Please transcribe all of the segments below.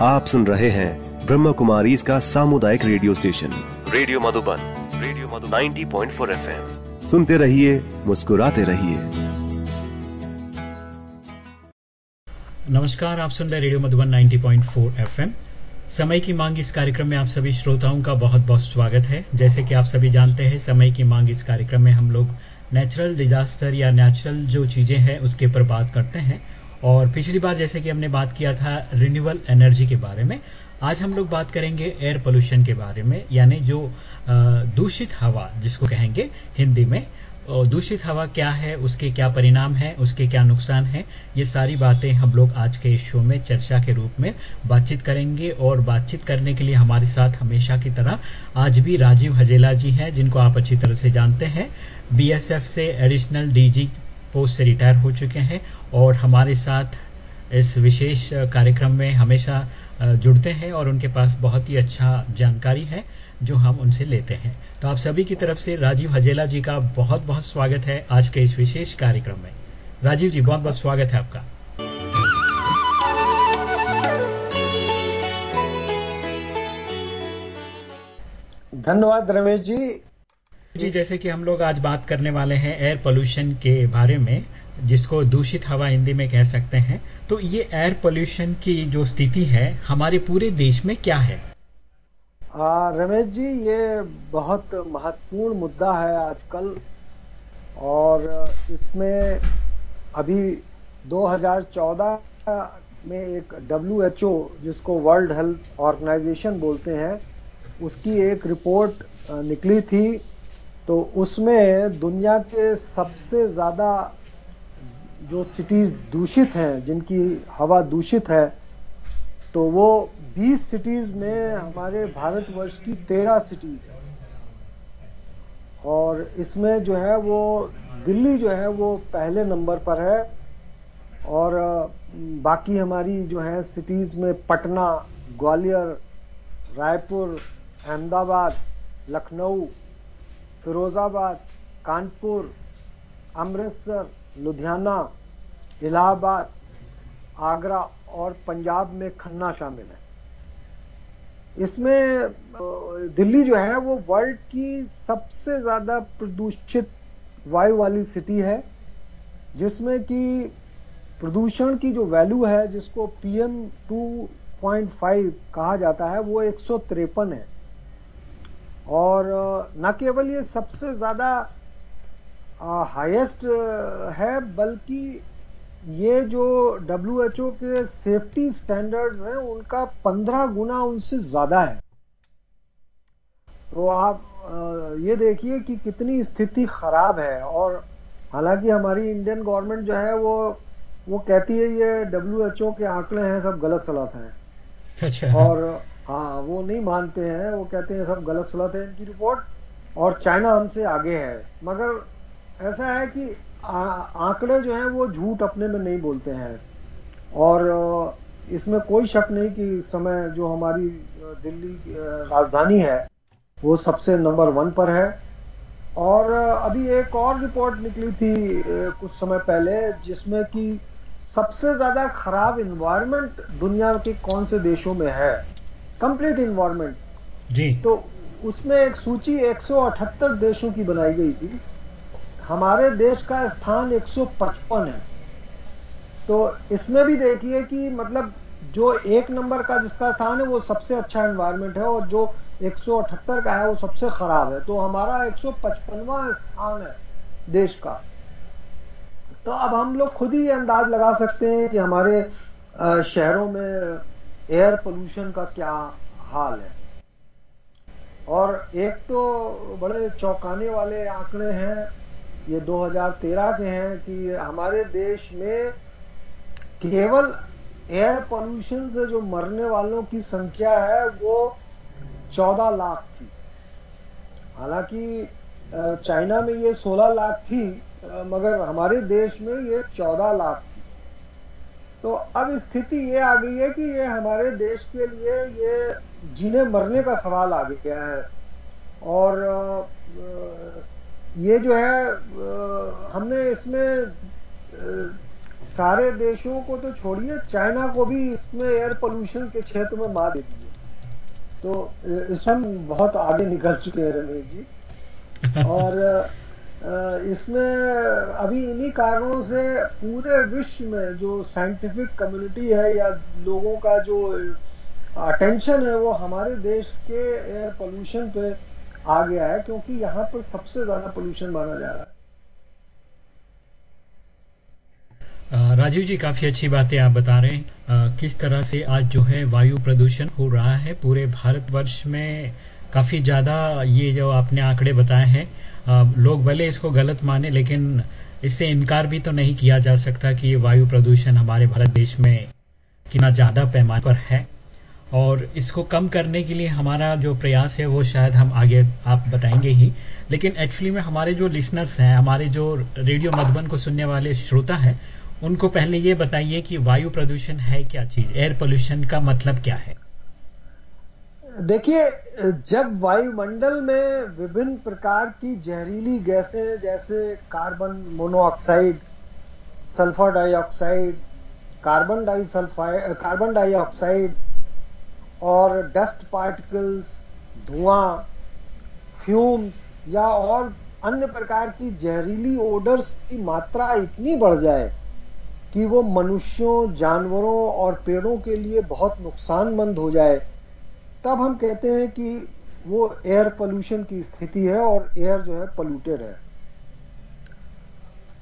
आप सुन रहे हैं ब्रह्म कुमारी इसका सामुदायिक radio station. Radio Madhuban radio Madhu 90.4 FM. सुनते रहिए मुस्कुराते रहिए। नमस्कार आप सुन रहे रेडियो मधुबन 90.4 एफएम। समय की मांग इस कार्यक्रम में आप सभी श्रोताओं का बहुत बहुत स्वागत है। जैसे कि आप सभी जानते हैं समय की मांग इस कार्यक्रम में हम लोग नेचुरल डिजास्टर या नेचुरल जो चीज़ें हैं उसके ऊपर बात करते हैं। और पिछली बार जैसे कि हमने बात किया था रिन्यूएबल एनर्जी के बारे में, आज हम लोग बात करेंगे एयर पोल्यूशन के बारे में, यानी जो दूषित हवा जिसको कहेंगे हिंदी में दूषित हवा क्या है, उसके क्या परिणाम है, उसके क्या नुकसान है, ये सारी बातें हम लोग आज के इस शो में, चर्चा के रूप में बातचीत करेंगे और बातचीत करने के लिए हमारे साथ हमेशा की तरह आज भी राजीव हजेला जी हैं, जिनको आप अच्छी तरह से जानते हैं। बीएसएफ से एडिशनल डीजी पोस्ट से रिटायर हो चुके हैं और हमारे साथ इस विशेष कार्यक्रम में हमेशा जुड़ते हैं और उनके पास बहुत ही अच्छा जानकारी है जो हम उनसे लेते हैं। तो आप सभी की तरफ़ से राजीव हजेला जी का बहुत बहुत स्वागत है आज के इस विशेष कार्यक्रम में। राजीव जी बहुत बहुत स्वागत है आपका। धन्यवाद रमेश जी। जी जैसे कि हम लोग आज बात करने वाले हैं एयर पोल्यूशन के बारे में जिसको दूषित हवा हिंदी में कह सकते हैं। तो ये एयर पोल्यूशन की जो स्थिति है हमारे पूरे देश में क्या है? आ, रमेश जी ये बहुत महत्वपूर्ण मुद्दा है आजकल और इसमें अभी 2014 में एक डब्ल्यू जिसको वर्ल्ड हेल्थ ऑर्गेनाइजेशन बोलते हैं उसकी एक रिपोर्ट निकली थी तो उसमें दुनिया के सबसे ज़्यादा जो सिटीज़ दूषित हैं, जिनकी हवा दूषित है तो वो 20 सिटीज़ में हमारे भारतवर्ष की 13 सिटीज़ है। और इसमें जो है वो दिल्ली जो है वो पहले नंबर पर है, और बाकी हमारी जो है सिटीज़ में पटना, ग्वालियर, रायपुर, अहमदाबाद, लखनऊ फिरोजाबाद, कानपुर, अमृतसर, लुधियाना, इलाहाबाद, आगरा और पंजाब में खन्ना शामिल है। इसमें दिल्ली जो है वो वर्ल्ड की सबसे ज़्यादा प्रदूषित वायु वाली सिटी है, जिसमें कि प्रदूषण की जो वैल्यू है, जिसको पीएम 2.5 कहा जाता है, वो एक सौ तिरपन है। और न केवल ये सबसे ज़्यादा हाईएस्ट है बल्कि ये जो डब्ल्यू एच ओ के सेफ्टी स्टैंडर्ड्स हैं उनका पंद्रह गुना उनसे ज़्यादा है। तो आप ये देखिए कि कितनी स्थिति खराब है। और हालाँकि हमारी इंडियन गवर्नमेंट जो है वो वो कहती है ये डब्ल्यू एच ओ के आंकड़े हैं सब गलत सलत हैं। अच्छा। और हाँ वो नहीं मानते हैं, वो कहते हैं सब गलत सलत है इनकी रिपोर्ट और चाइना हमसे आगे है। मगर ऐसा है कि आंकड़े जो हैं वो झूठ अपने में नहीं बोलते हैं। और इसमें कोई शक नहीं कि समय जो हमारी दिल्ली राजधानी है, वो सबसे नंबर वन पर है। और अभी एक और रिपोर्ट निकली थी कुछ समय पहले, जिसमें कि सबसे ज़्यादा खराब इन्वायरमेंट दुनिया के कौन से देशों में है? कंप्लीट इन्वायरमेंट जी। तो उसमें एक सूची 178 देशों की बनाई गई थी। हमारे देश का स्थान 155 है। तो इसमें भी देखिए कि मतलब जो एक नंबर का जिसका स्थान है वो सबसे अच्छा एनवायरमेंट है और जो 178 का है वो सबसे खराब है। तो हमारा 155वां स्थान है देश का। तो अब हम लोग खुद ही अंदाज लगा सकते हैं कि हमारे शहरों में एयर पोल्यूशन का क्या हाल है? और एक तो बड़े चौंकाने वाले आंकड़े हैं, ये 2013 के हैं कि हमारे देश में केवल एयर पोल्यूशन से जो मरने वालों की संख्या है, वो 14 लाख थी। हालाँकि चाइना में ये 16 लाख थी मगर हमारे देश में ये 14 लाख तो अब स्थिति ये आ गई है कि ये हमारे देश के लिए ये जीने मरने का सवाल आ गया है। और ये जो है हमने इसमें सारे देशों को तो छोड़िए चाइना को भी इसमें एयर पोल्यूशन के क्षेत्र में मार दे दिए तो इसमें बहुत आगे निकल चुके हैं रमेश जी। और इसमें अभी इन्हीं कारणों से पूरे विश्व में जो साइंटिफिक कम्युनिटी है या लोगों का जो अटेंशन है वो हमारे देश के एयर पोल्यूशन पे आ गया है, क्योंकि यहाँ पर सबसे ज़्यादा पोल्यूशन माना जा रहा है। राजीव जी, काफ़ी अच्छी बातें आप बता रहे हैं। किस तरह से आज जो है वायु प्रदूषण हो रहा है पूरे भारतवर्ष में? काफ़ी ज़्यादा ये जो आपने आंकड़े बताए हैं लोग भले इसको गलत माने, लेकिन इससे इनकार भी तो नहीं किया जा सकता कि वायु प्रदूषण हमारे भारत देश में कितना ज़्यादा पैमाने पर है। और इसको कम करने के लिए हमारा जो प्रयास है, वो शायद हम आगे आप बताएँगे ही। लेकिन एक्चुअली में हमारे जो लिसनर्स हैं, हमारे जो रेडियो मधुबन को सुनने वाले श्रोता हैं, उनको पहले ये बताइए कि वायु प्रदूषण है क्या चीज़? एयर पोल्यूशन का मतलब क्या है? देखिए, जब वायुमंडल में विभिन्न प्रकार की जहरीली गैसें, जैसे carbon monoxide, sulphur dioxide, carbon disulphide carbon dioxide, और डस्ट पार्टिकल्स, धुआँ, फ्यूम्स, या और अन्य प्रकार की जहरीली ओडर्स की मात्रा इतनी बढ़ जाए कि वो मनुष्यों, जानवरों और पेड़ों के लिए बहुत नुकसानमंद हो जाए। तब हम कहते हैं कि वो एयर पोल्यूशन की स्थिति है और एयर जो है पोल्यूटेड है।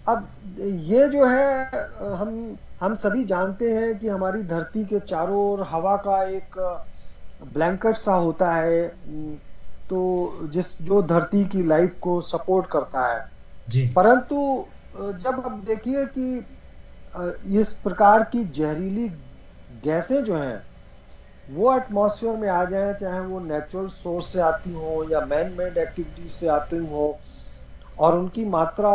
अब ये जो है हम हम सभी जानते हैं कि हमारी धरती के चारों ओर हवा का एक ब्लैंकेट सा होता है तो जिस जो धरती की लाइफ को सपोर्ट करता है। जी। परंतु जब आप देखिए कि इस प्रकार की जहरीली गैसें जो हैं वो एटमॉस्फेयर में आ जाए चाहे वो नेचुरल सोर्स से आती हो या मैन मेड एक्टिविटीज़ से आती हो और उनकी मात्रा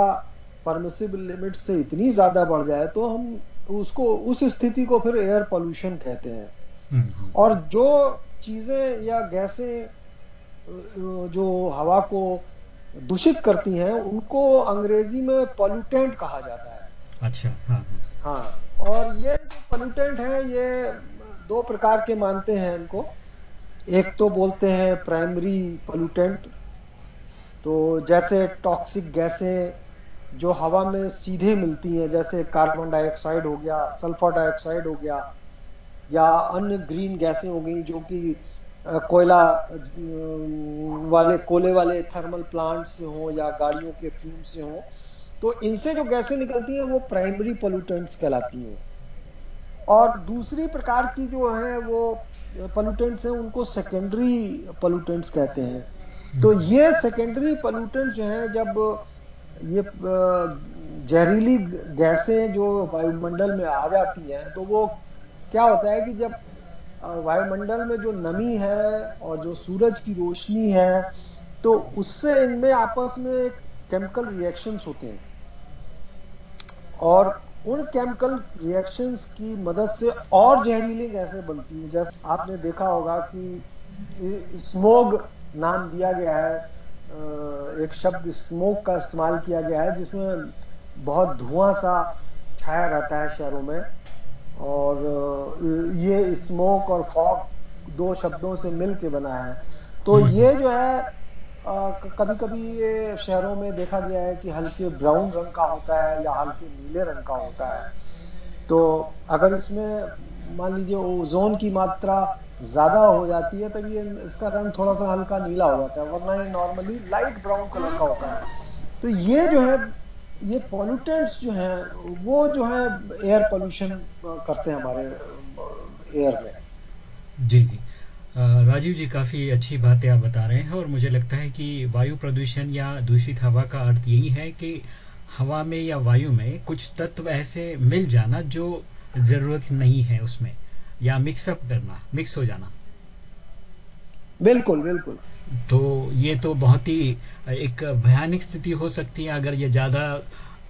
परमिसिबल लिमिट से इतनी ज़्यादा बढ़ जाए तो हम उसको उस स्थिति को फिर एयर पोल्यूशन कहते हैं। हम्म। और जो चीज़ें या गैसें जो हवा को दूषित करती हैं उनको अंग्रेज़ी में पॉल्यूटेंट कहा जाता है। अच्छा हाँ हाँ, हाँ और ये जो पॉल्यूटेंट है ये दो प्रकार के मानते हैं इनको। एक तो बोलते हैं प्राइमरी पोल्यूटेंट तो जैसे टॉक्सिक गैसें जो हवा में सीधे मिलती हैं, जैसे कार्बन डाइऑक्साइड हो गया सल्फ़र डाइऑक्साइड हो गया, या अन्य ग्रीन गैसें हो गई जो कि कोयला वाले कोले वाले थर्मल प्लांट से हो या गाड़ियों के फ्यूम से हो तो इनसे जो गैसें निकलती हैं, वो प्राइमरी पोल्यूटेंट्स कहलाती हैं। और दूसरी प्रकार की जो है वो पोल्यूटेंट्स हैं उनको सेकेंडरी पोल्यूटेंट्स कहते हैं। तो ये सेकेंडरी पोल्यूटेंट जो है जब ये जहरीली गैसें जो वायुमंडल में आ जाती हैं तो वो क्या होता है कि जब वायुमंडल में जो नमी है और जो सूरज की रोशनी है तो उससे इनमें आपस में केमिकल रिएक्शंस होते हैं। और उन केमिकल रिएक्शंस की मदद से और जहरीली गैसें बनती हैं। जैसे आपने देखा होगा कि स्मोग नाम दिया गया है एक शब्द स्मोक का इस्तेमाल किया गया है जिसमें बहुत धुआँ सा छाया रहता है शहरों में। और ये स्मोक और फॉग दो शब्दों से मिल के बना है। तो हम्म। ये जो है कभी कभी ये शहरों में देखा गया है कि हल्के ब्राउन रंग का होता है या हल्के नीले रंग का होता है। तो अगर इसमें मान लीजिए ओजोन की मात्रा ज़्यादा हो जाती है, तब ये इसका रंग थोड़ा सा हल्का नीला हो जाता है, वरना ये नॉर्मली लाइट ब्राउन कलर का होता है। तो ये जो है, ये पॉल्यूटेंट्स जो हैं, वो जो है एयर पोल्यूशन करते हैं हमारे एयर में। जी जी। राजीव जी काफ़ी अच्छी बातें आप बता रहे हैं और मुझे लगता है कि वायु प्रदूषण या दूषित हवा का अर्थ यही है कि हवा में या वायु में कुछ तत्व ऐसे मिल जाना जो ज़रूरत नहीं है उसमें या मिक्सअप करना मिक्स हो जाना। बिल्कुल बिल्कुल। तो ये तो बहुत ही एक भयानक स्थिति हो सकती है। अगर ये ज़्यादा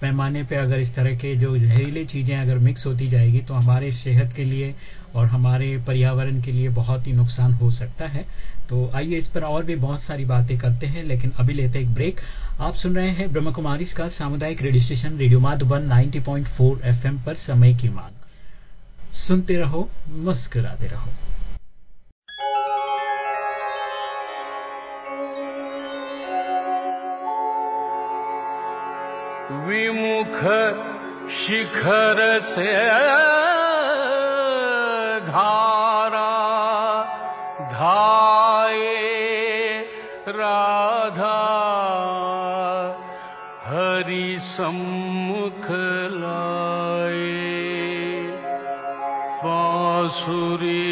पैमाने पे अगर इस तरह के जो जहरीली चीज़ें अगर मिक्स होती जाएगी तो हमारे सेहत के लिए और हमारे पर्यावरण के लिए बहुत ही नुकसान हो सकता है। तो आइए इस पर और भी बहुत सारी बातें करते हैं, लेकिन अभी लेते एक ब्रेक। आप सुन रहे हैं ब्रह्म कुमारी का सामुदायिक radio station, radio Madhuban 90.4 FM पर समय की मांग। सुनते रहो, मुस्कुराते रहो। विमुख शिखर से धाये राधा हरि सम्मुख लाए बांसुरिया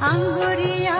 আঙ্গুরিয়া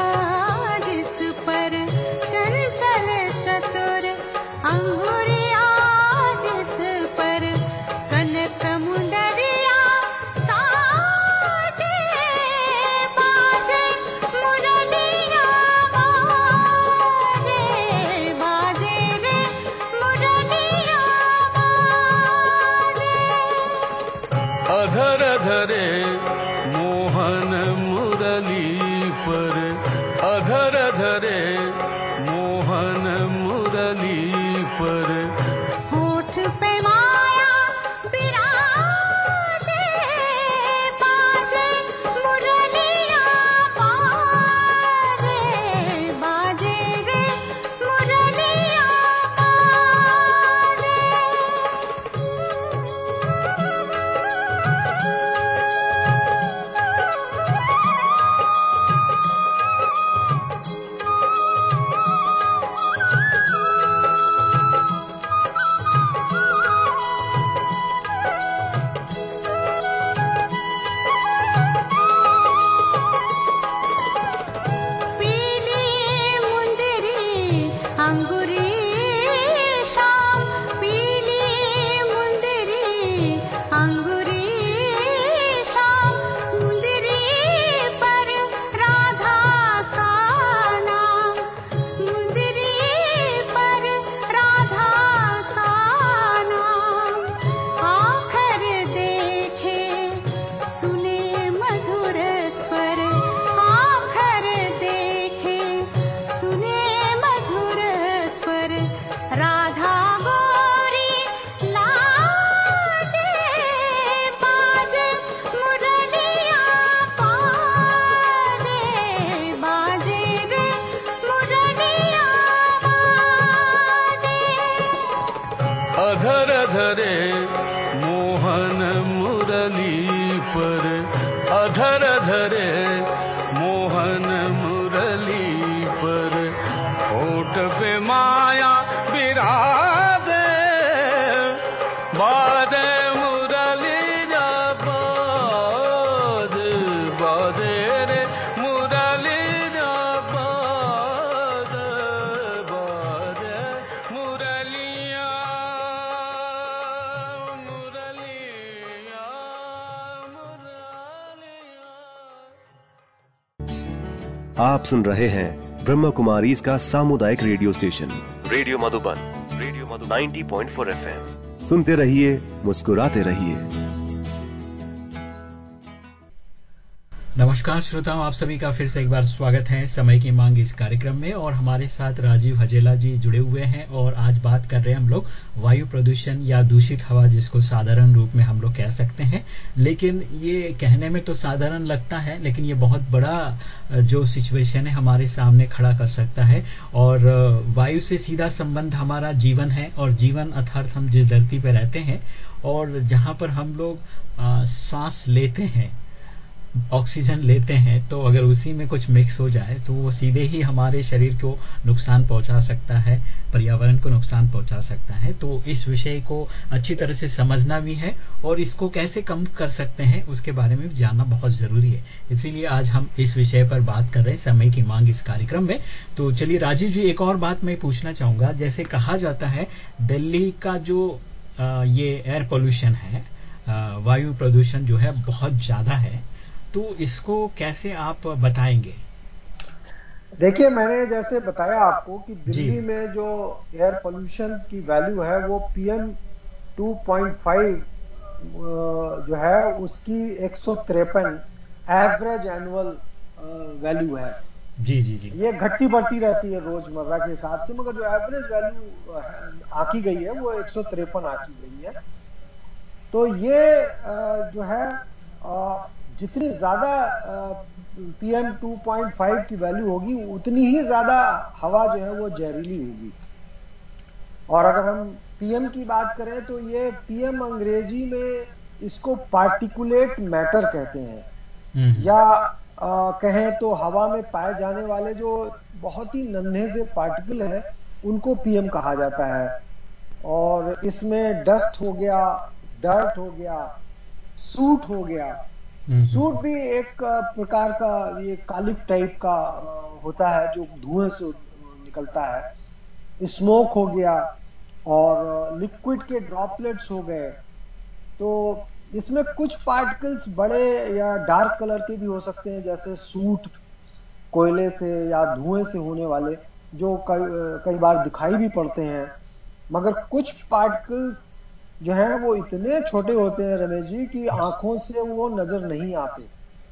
अधर धरे आप सुन रहे हैं ब्रह्म कुमारी इसका सामुदायिक radio station. Radio Madhuban radio Madhu 90.4 FM. सुनते रहिए मुस्कुराते रहिए। नमस्कार श्रोताओं आप सभी का फिर से एक बार स्वागत है समय की मांग इस कार्यक्रम में और हमारे साथ राजीव हजेला जी जुड़े हुए हैं और आज बात कर रहे हैं हम लोग वायु प्रदूषण या दूषित हवा जिसको साधारण रूप में हम लोग कह सकते हैं। लेकिन ये कहने में तो साधारण लगता है लेकिन ये बहुत बड़ा जो सिचुएशन है, हमारे सामने खड़ा कर सकता है। और वायु से सीधा संबंध हमारा जीवन है और जीवन अर्थात हम जिस धरती पर रहते हैं और जहाँ पर हम लोग श्वास लेते हैं ऑक्सीजन लेते हैं तो अगर उसी में कुछ मिक्स हो जाए तो वो सीधे ही हमारे शरीर को नुकसान पहुँचा सकता है, पर्यावरण को नुकसान पहुँचा सकता है। तो इस विषय को अच्छी तरह से समझना भी है और इसको कैसे कम कर सकते हैं, उसके बारे में जानना बहुत ज़रूरी है। इसीलिए आज हम इस विषय पर बात कर रहे हैं, समय की मांग इस कार्यक्रम में। तो चलिए, राजीव जी, एक और बात मैं पूछना चाहूँगा। जैसे कहा जाता है, दिल्ली का जो ये एयर पोल्यूशन है वायु प्रदूषण जो है, बहुत ज़्यादा है। तो इसको कैसे आप बताएँगे? देखिए मैंने जैसे बताया आपको कि दिल्ली में जो एयर पोल्यूशन की वैल्यू है वो पीएम 2.5 जो है उसकी एक एवरेज एनुअल वैल्यू है। जी जी जी। ये घटती बढ़ती रहती है रोज़मर्रा के हिसाब से मगर जो एवरेज वैल्यू आकी गई है वो एक सौ तिरपन आकी गई है। तो ये जो है जितनी ज़्यादा पीएम 2.5 की वैल्यू होगी उतनी ही ज़्यादा हवा जो है वो जहरीली होगी। और अगर हम पीएम की बात करें तो ये पीएम अंग्रेज़ी में इसको पार्टिकुलेट मैटर कहते हैं। या आ, कहें तो हवा में पाए जाने वाले जो बहुत ही नन्हे से पार्टिकल हैं उनको पीएम कहा जाता है। और इसमें डस्ट हो गया डर्ट हो गया सूट हो गया सूट भी एक प्रकार का ये कालिक टाइप का होता है, जो धुएँ से निकलता है। स्मोक हो गया और लिक्विड के ड्रॉपलेट्स हो गए। तो इसमें कुछ पार्टिकल्स बड़े या डार्क कलर के भी हो सकते हैं, जैसे सूट कोयले से या धुएँ से होने वाले, जो कई कई बार दिखाई भी पड़ते हैं। मगर कुछ पार्टिकल्स जो है वो इतने छोटे होते हैं रमेश जी कि आँखों से वो नज़र नहीं आते।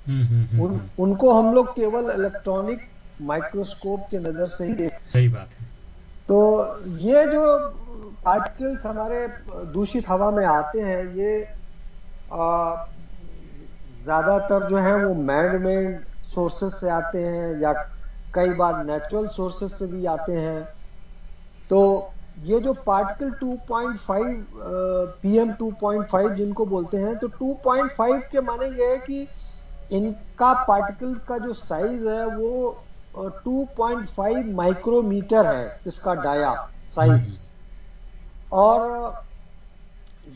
हम्म, हम्म, हम्म, उन, उनको हम लोग केवल इलेक्ट्रॉनिक माइक्रोस्कोप के नज़र से ही देखते सही बात है। तो ये जो पार्टिकल्स हमारे दूषित हवा में आते हैं ये ज़्यादातर जो है वो मैन मेड सोर्सेस से आते हैं या कई बार नेचुरल सोर्सेस से भी आते हैं। तो ये जो पार्टिकल 2.5 पीएम 2.5 जिनको बोलते हैं तो 2.5 के माने ये है कि इनका पार्टिकल का जो साइज़ है वो 2.5 माइक्रोमीटर है इसका डाया साइज़ और,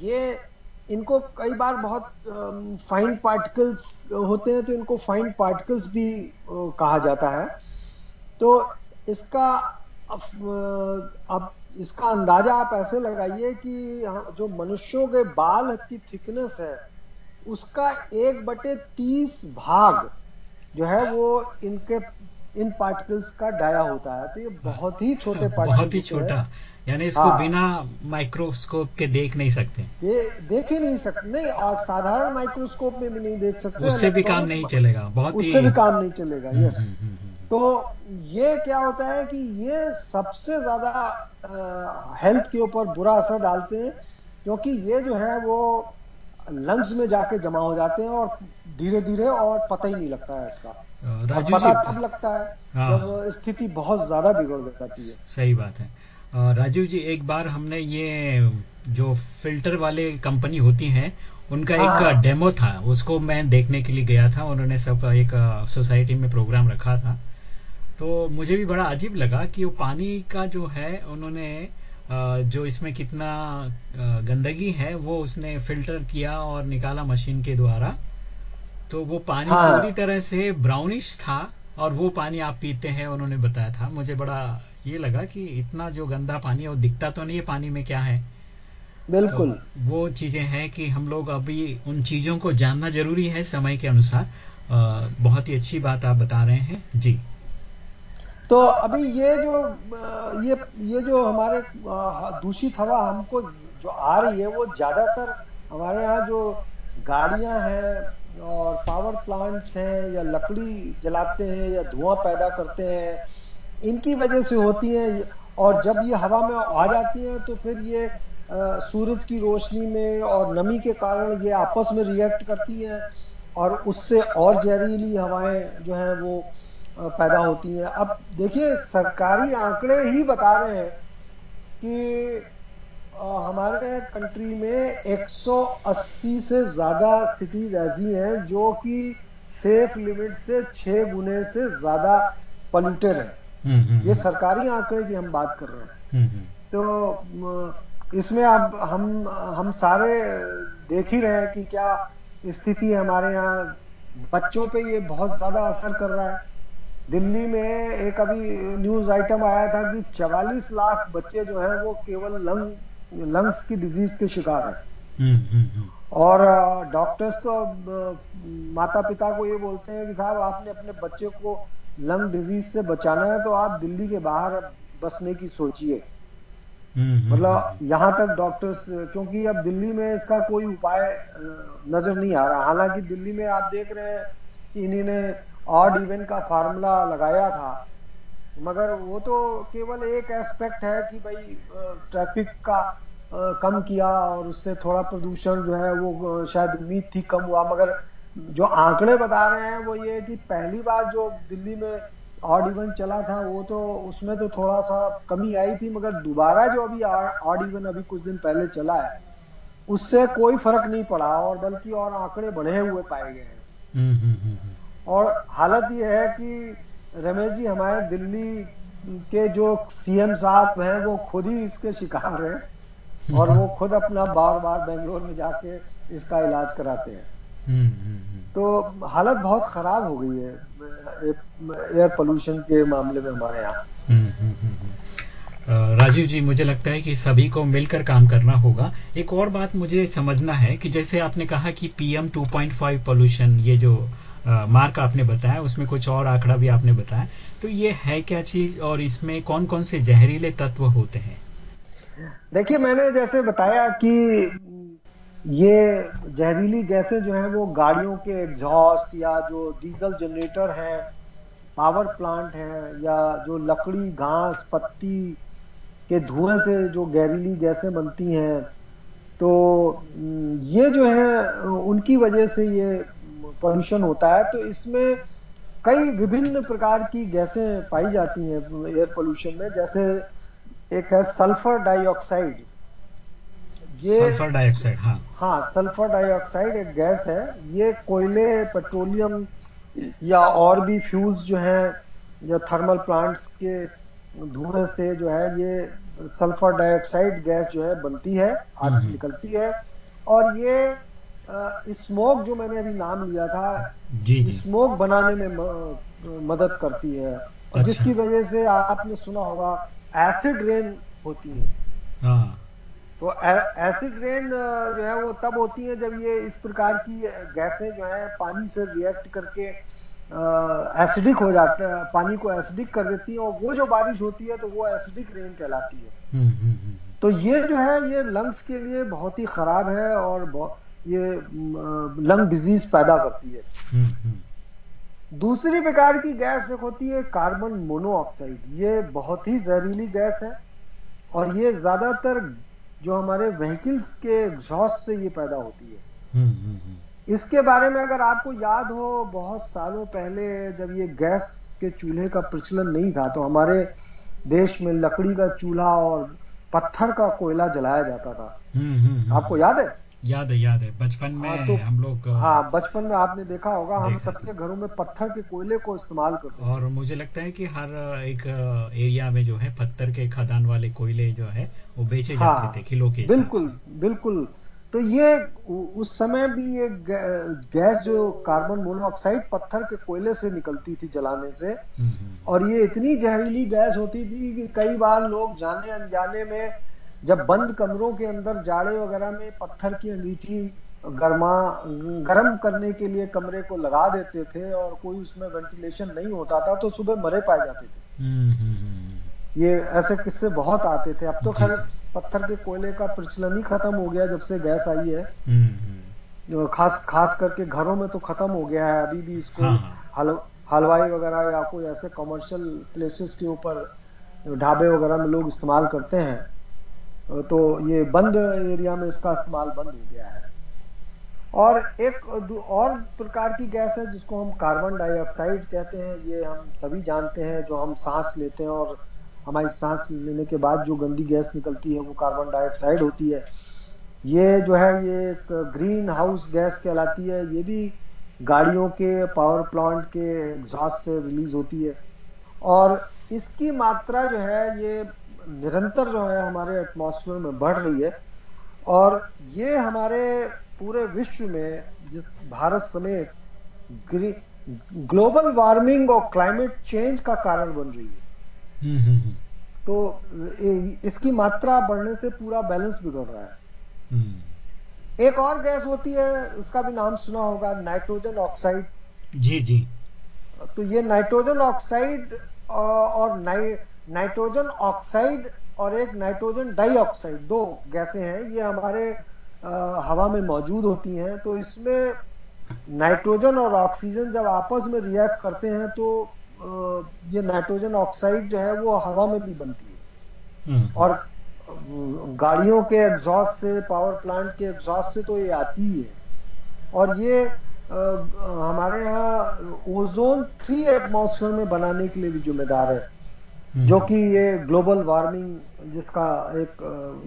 ये इनको कई बार बहुत फाइन पार्टिकल्स होते हैं तो इनको फाइन पार्टिकल्स भी कहा जाता है। तो इसका अब इसका अंदाज़ा आप ऐसे लगाइए कि जो मनुष्यों के बाल की थिकनेस है उसका एक बटे तीस भाग जो है वो इनके इन पार्टिकल्स का डाया होता है। तो ये बहुत ही छोटे पार्टिकल बहुत ही छोटा। यानी इसको हाँ, बिना माइक्रोस्कोप के देख नहीं सकते। ये देख ही नहीं सकते। नहीं और साधारण माइक्रोस्कोप में भी नहीं देख सकते। उससे भी काम नहीं चलेगा। बहुत उससे भी काम नहीं चलेगा यस तो ये क्या होता है कि ये सबसे ज़्यादा हेल्थ के ऊपर बुरा असर डालते हैं क्योंकि ये जो है वो लंग्स में जाके जमा हो जाते हैं और धीरे धीरे और पता ही नहीं लगता है इसका। राजू पता तब लगता है? हाँ। जब स्थिति बहुत ज़्यादा बिगड़ जाती है। सही बात है। राजीव जी एक बार हमने ये जो फ़िल्टर वाले कंपनी होती हैं उनका हाँ, एक हाँ। डेमो था उसको मैं देखने के लिए गया था उन्होंने सब एक सोसाइटी में प्रोग्राम रखा था। तो मुझे भी बड़ा अजीब लगा कि वो पानी का जो है उन्होंने जो इसमें कितना गंदगी है वो उसने फ़िल्टर किया और निकाला मशीन के द्वारा। तो वो पानी हाँ। पूरी तरह से ब्राउनिश था और वो पानी आप पीते हैं उन्होंने बताया था। मुझे बड़ा ये लगा कि इतना जो गंदा पानी है वो दिखता तो नहीं है पानी में क्या है। बिल्कुल। तो वो चीज़ें हैं कि हम लोग अभी उन चीज़ों को जानना ज़रूरी है समय के अनुसार। बहुत ही अच्छी बात आप बता रहे हैं। जी। तो अभी ये जो ये ये जो हमारे दूषित हवा हमको जो आ रही है, वो ज़्यादातर हमारे यहाँ जो गाड़ियाँ हैं और पावर प्लांट्स हैं या लकड़ी जलाते हैं या धुआँ पैदा करते हैं, इनकी वजह से होती है। और जब ये हवा में आ जाती है तो फिर ये सूरज की रोशनी में और नमी के कारण ये आपस में रिएक्ट करती है और उससे और जहरीली हवाएँ जो हैं वो पैदा होती हैं। अब देखिए सरकारी आंकड़े ही बता रहे हैं कि हमारे कंट्री में 180 से ज़्यादा सिटीज़ ऐसी हैं जो कि सेफ़ लिमिट से छह गुने से ज़्यादा पॉल्यूटेड है। ये सरकारी आंकड़े की हम बात कर रहे हैं। हम्म, हम्म, तो इसमें अब हम हम सारे देख ही रहे हैं कि क्या स्थिति है हमारे यहाँ बच्चों पे ये बहुत ज़्यादा असर कर रहा है। दिल्ली में एक अभी न्यूज़ आइटम आया था कि 44 लाख बच्चे जो है वो केवल लंग लंग्स की डिज़ीज़ के शिकार हैं। हम्म, हम्म, हम्म, और डॉक्टर्स तो माता पिता को ये बोलते हैं कि साहब आपने अपने बच्चे को लंग डिज़ीज़ से बचाना है तो आप दिल्ली के बाहर बसने की सोचिए। मतलब यहाँ तक डॉक्टर्स क्योंकि अब दिल्ली में इसका कोई उपाय नज़र नहीं आ रहा। हालाँकि दिल्ली में आप देख रहे हैं कि इन्हीं ने ऑड इवन का फार्मूला लगाया था। मगर वो तो केवल एक एस्पेक्ट है कि भाई ट्रैफ़िक का कम किया और उससे थोड़ा प्रदूषण जो है वो शायद उम्मीद थी कम हुआ। मगर जो आंकड़े बता रहे हैं वो ये है कि पहली बार जो दिल्ली में ऑड इवन चला था, वो तो उसमें तो थोड़ा सा कमी आई थी। मगर दोबारा जो अभी ऑड इवन अभी कुछ दिन पहले चला है, उससे कोई फ़र्क नहीं पड़ा और बल्कि और आंकड़े बढ़े हुए पाए गए हैं। और हालत ये है कि रमेश जी हमारे दिल्ली के जो सीएम साहब हैं वो खुद ही इसके शिकार हैं और वो खुद अपना बार बार बेंगलोर में जाके इसका इलाज कराते हैं। हम्म, हम्म, हम्म। तो हालत बहुत खराब हो गई है एयर पोल्यूशन के मामले में हमारे यहाँ। राजीव जी मुझे लगता है कि सभी को मिलकर काम करना होगा। एक और बात मुझे समझना है कि जैसे आपने कहा कि पीएम 2.5 पोल्यूशन ये जो मार्क आपने बताया, उसमें कुछ और आंकड़ा भी आपने बताया। तो ये है क्या चीज़ और इसमें कौन कौन से जहरीले तत्व होते हैं? देखिए, मैंने जैसे बताया कि ये जहरीली गैसें जो हैं, वो गाड़ियों के एग्जॉस्ट या जो डीजल जनरेटर हैं, पावर प्लांट हैं, या जो लकड़ी, घास, पत्ती के धुएँ से जो जहरीली गैसें बनती हैं तो ये जो है, उनकी वजह से ये पोल्यूशन होता है तो इसमें कई विभिन्न प्रकार की गैसें पाई जाती हैं एयर पोल्यूशन में। जैसे एक है सल्फ़र डाइऑक्साइड ये सल्फ़र डाइऑक्साइड हाँ। हाँ सल्फ़र डाइऑक्साइड एक गैस है। ये कोयले पेट्रोलियम या और भी फ्यूल्स जो हैं या थर्मल प्लांट्स के धुएँ से जो है ये सल्फ़र डाइऑक्साइड गैस जो है बनती है आग हम्म। निकलती है। और ये स्मोक जो मैंने अभी नाम लिया था जी जी। स्मोक बनाने में मदद करती है। अच्छा। जिसकी वजह से आपने सुना होगा एसिड रेन होती है। हाँ। तो एसिड रेन जो है वो तब होती है जब ये इस प्रकार की गैसें जो है पानी से रिएक्ट करके एसिडिक हो जाता है पानी को एसिडिक कर देती है और वो जो बारिश होती है तो वो एसिडिक रेन कहलाती है। हम्म, हम्म, हम्म, तो ये जो है ये लंग्स के लिए बहुत ही खराब है और ये लंग डिज़ीज़ पैदा करती है। हम्म, हम्म, दूसरी प्रकार की गैस एक होती है कार्बन मोनोऑक्साइड ये बहुत ही जहरीली गैस है और ये ज़्यादातर जो हमारे व्हीकल्स के एग्जॉस्ट से ये पैदा होती है। हम्म, इसके बारे में अगर आपको याद हो बहुत सालों पहले जब ये गैस के चूल्हे का प्रचलन नहीं था तो हमारे देश में लकड़ी का चूल्हा और पत्थर का कोयला जलाया जाता था। आपको याद है? याद है याद है। बचपन में हाँ, तो- हम लोग हाँ बचपन में आपने देखा होगा हम सबके घरों में पत्थर के कोयले को इस्तेमाल करते थे। और मुझे लगता है कि हर एक एरिया में जो है पत्थर के खदान वाले कोयले जो है वो बेचे हाँ, जाते थे किलो के बिल्कुल बिल्कुल। तो ये उस समय भी ये गैस जो कार्बन मोनोऑक्साइड पत्थर के कोयले से निकलती थी जलाने से हम्म, हम्म, और ये इतनी जहरीली गैस होती थी कि कई बार लोग जाने अनजाने में जब बंद कमरों के अंदर जाड़े वगैरह में पत्थर की अंगीठी गर्मा गर्म करने के लिए कमरे को लगा देते थे और कोई उसमें वेंटिलेशन नहीं होता था तो सुबह मरे पाए जाते थे। हम्म, हम्म, हम्म, ये ऐसे किस्से बहुत आते थे। अब तो खैर पत्थर के कोयले का प्रचलन ही खत्म हो गया जब से गैस आई है। खास खास करके घरों में तो खत्म हो गया है। अभी भी इसको हाँ, हाँ। हल हलवाई वगैरह या कोई ऐसे कमर्शियल प्लेसेस के ऊपर ढाबे वगैरह में लोग इस्तेमाल करते हैं। तो ये बंद एरिया में इसका इस्तेमाल बंद हो गया है। और एक और प्रकार की गैस है जिसको हम कार्बन डाइऑक्साइड कहते हैं। ये हम सभी जानते हैं, जो हम सांस लेते हैं और हमारी सांस लेने के बाद जो गंदी गैस निकलती है, वो कार्बन डाइऑक्साइड होती है। ये जो है, ये एक ग्रीन हाउस गैस कहलाती है। ये भी गाड़ियों के, पावर प्लांट के एग्जॉस्ट से रिलीज़ होती है। और इसकी मात्रा जो है, ये निरंतर जो है हमारे एटमॉस्फेयर में बढ़ रही है। और ये हमारे पूरे विश्व में जिस भारत समेत ग्लोबल वार्मिंग और क्लाइमेट चेंज का कारण बन रही है। हम्म, हम्म, हम्म, तो इसकी मात्रा बढ़ने से पूरा बैलेंस बिगड़ रहा है। एक और गैस होती है उसका भी नाम सुना होगा नाइट्रोजन ऑक्साइड जी जी। तो ये नाइट्रोजन ऑक्साइड और नाइ नाइट्रोजन ऑक्साइड और एक नाइट्रोजन डाइऑक्साइड दो गैसें हैं ये हमारे अ, हवा में मौजूद होती हैं तो इसमें नाइट्रोजन और ऑक्सीजन जब आपस में रिएक्ट करते हैं तो अ, ये नाइट्रोजन ऑक्साइड जो है वो हवा में भी बनती है। हम्म, और गाड़ियों के एग्जॉस्ट से पावर प्लांट के एग्जॉस्ट से तो ये आती ही है। और ये अ, हमारे यहाँ ओजोन थ्री एटमॉस्फेयर में बनाने के लिए भी जिम्मेदार है। जो कि ये ग्लोबल वार्मिंग जिसका एक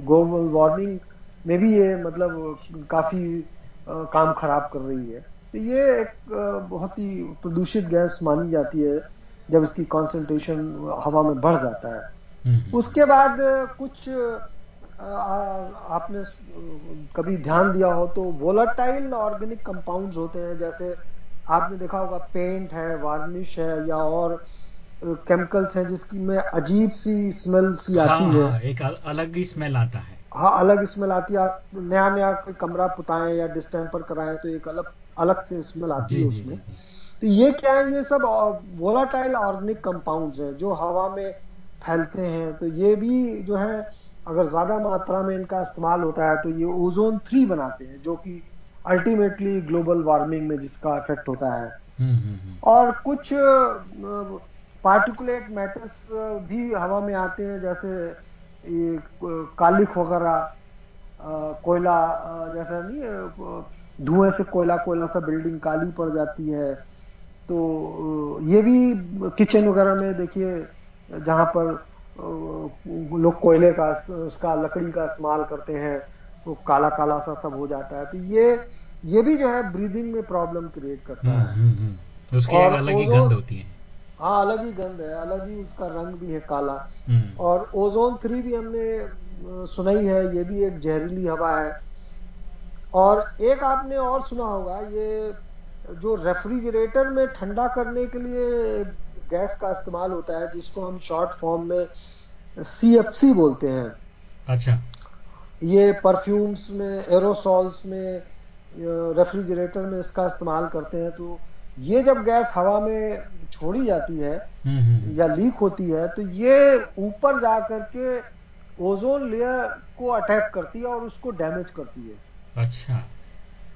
ग्लोबल वार्मिंग में भी ये मतलब काफ़ी काम खराब कर रही है। तो ये एक बहुत ही प्रदूषित गैस मानी जाती है जब इसकी कॉन्सेंट्रेशन हवा में बढ़ जाता है। हम्म, उसके बाद कुछ आपने कभी ध्यान दिया हो तो वोलाटाइल ऑर्गेनिक कंपाउंड्स होते हैं जैसे आपने देखा होगा पेंट है वार्निश है या और केमिकल्स हैं जिसकी में अजीब सी स्मेल सी हाँ, आती है हाँ, एक अलग ही स्मेल आता है। हाँ अलग स्मेल आती है। नया नया कोई कमरा पुताएँ या डिस्टेंपर कराएँ तो एक अलग अलग से स्मेल आती है उसमें। तो ये क्या है ये सब वोलाटाइल ऑर्गेनिक कंपाउंड्स हैं जो हवा में फैलते हैं। तो ये भी जो है अगर ज़्यादा मात्रा में इनका इस्तेमाल होता है तो ये ओजोन थ्री बनाते हैं जो कि अल्टीमेटली ग्लोबल वार्मिंग में जिसका इफ़ेक्ट होता है। हम्म, हम्म, हम्म, और कुछ पार्टिकुलेट मैटर्स भी हवा में आते हैं जैसे ये क- कालिख वगैरह कोयला जैसा नहीं धुएँ से कोयला कोयला सा बिल्डिंग काली पड़ जाती है। तो ये भी किचन वगैरह में देखिए जहाँ पर लोग कोयले का उसका लकड़ी का इस्तेमाल करते हैं तो काला काला सा सब हो जाता है। तो ये ये भी जो है ब्रीदिंग में प्रॉब्लम क्रिएट करता हम्म, है। हम्म, हम्म। उसकी अलग ही गंध होती है। हाँ अलग ही गंध है अलग ही उसका रंग भी है काला। हम्म, और ओजोन थ्री भी हमने सुनाई है ये भी एक जहरीली हवा है। और एक आपने और सुना होगा ये जो रेफ्रिजरेटर में ठंडा करने के लिए गैस का इस्तेमाल होता है जिसको हम शॉर्ट फॉर्म में सीएफसी बोलते हैं। अच्छा। ये परफ्यूम्स में एरोसॉल्स में रेफ्रिजरेटर में इसका इस्तेमाल करते हैं तो ये जब गैस हवा में छोड़ी जाती है हम्म, हम्म, हम्म, या लीक होती है तो ये ऊपर जा करके ओजोन लेयर को अटैक करती है और उसको डैमेज करती है। अच्छा।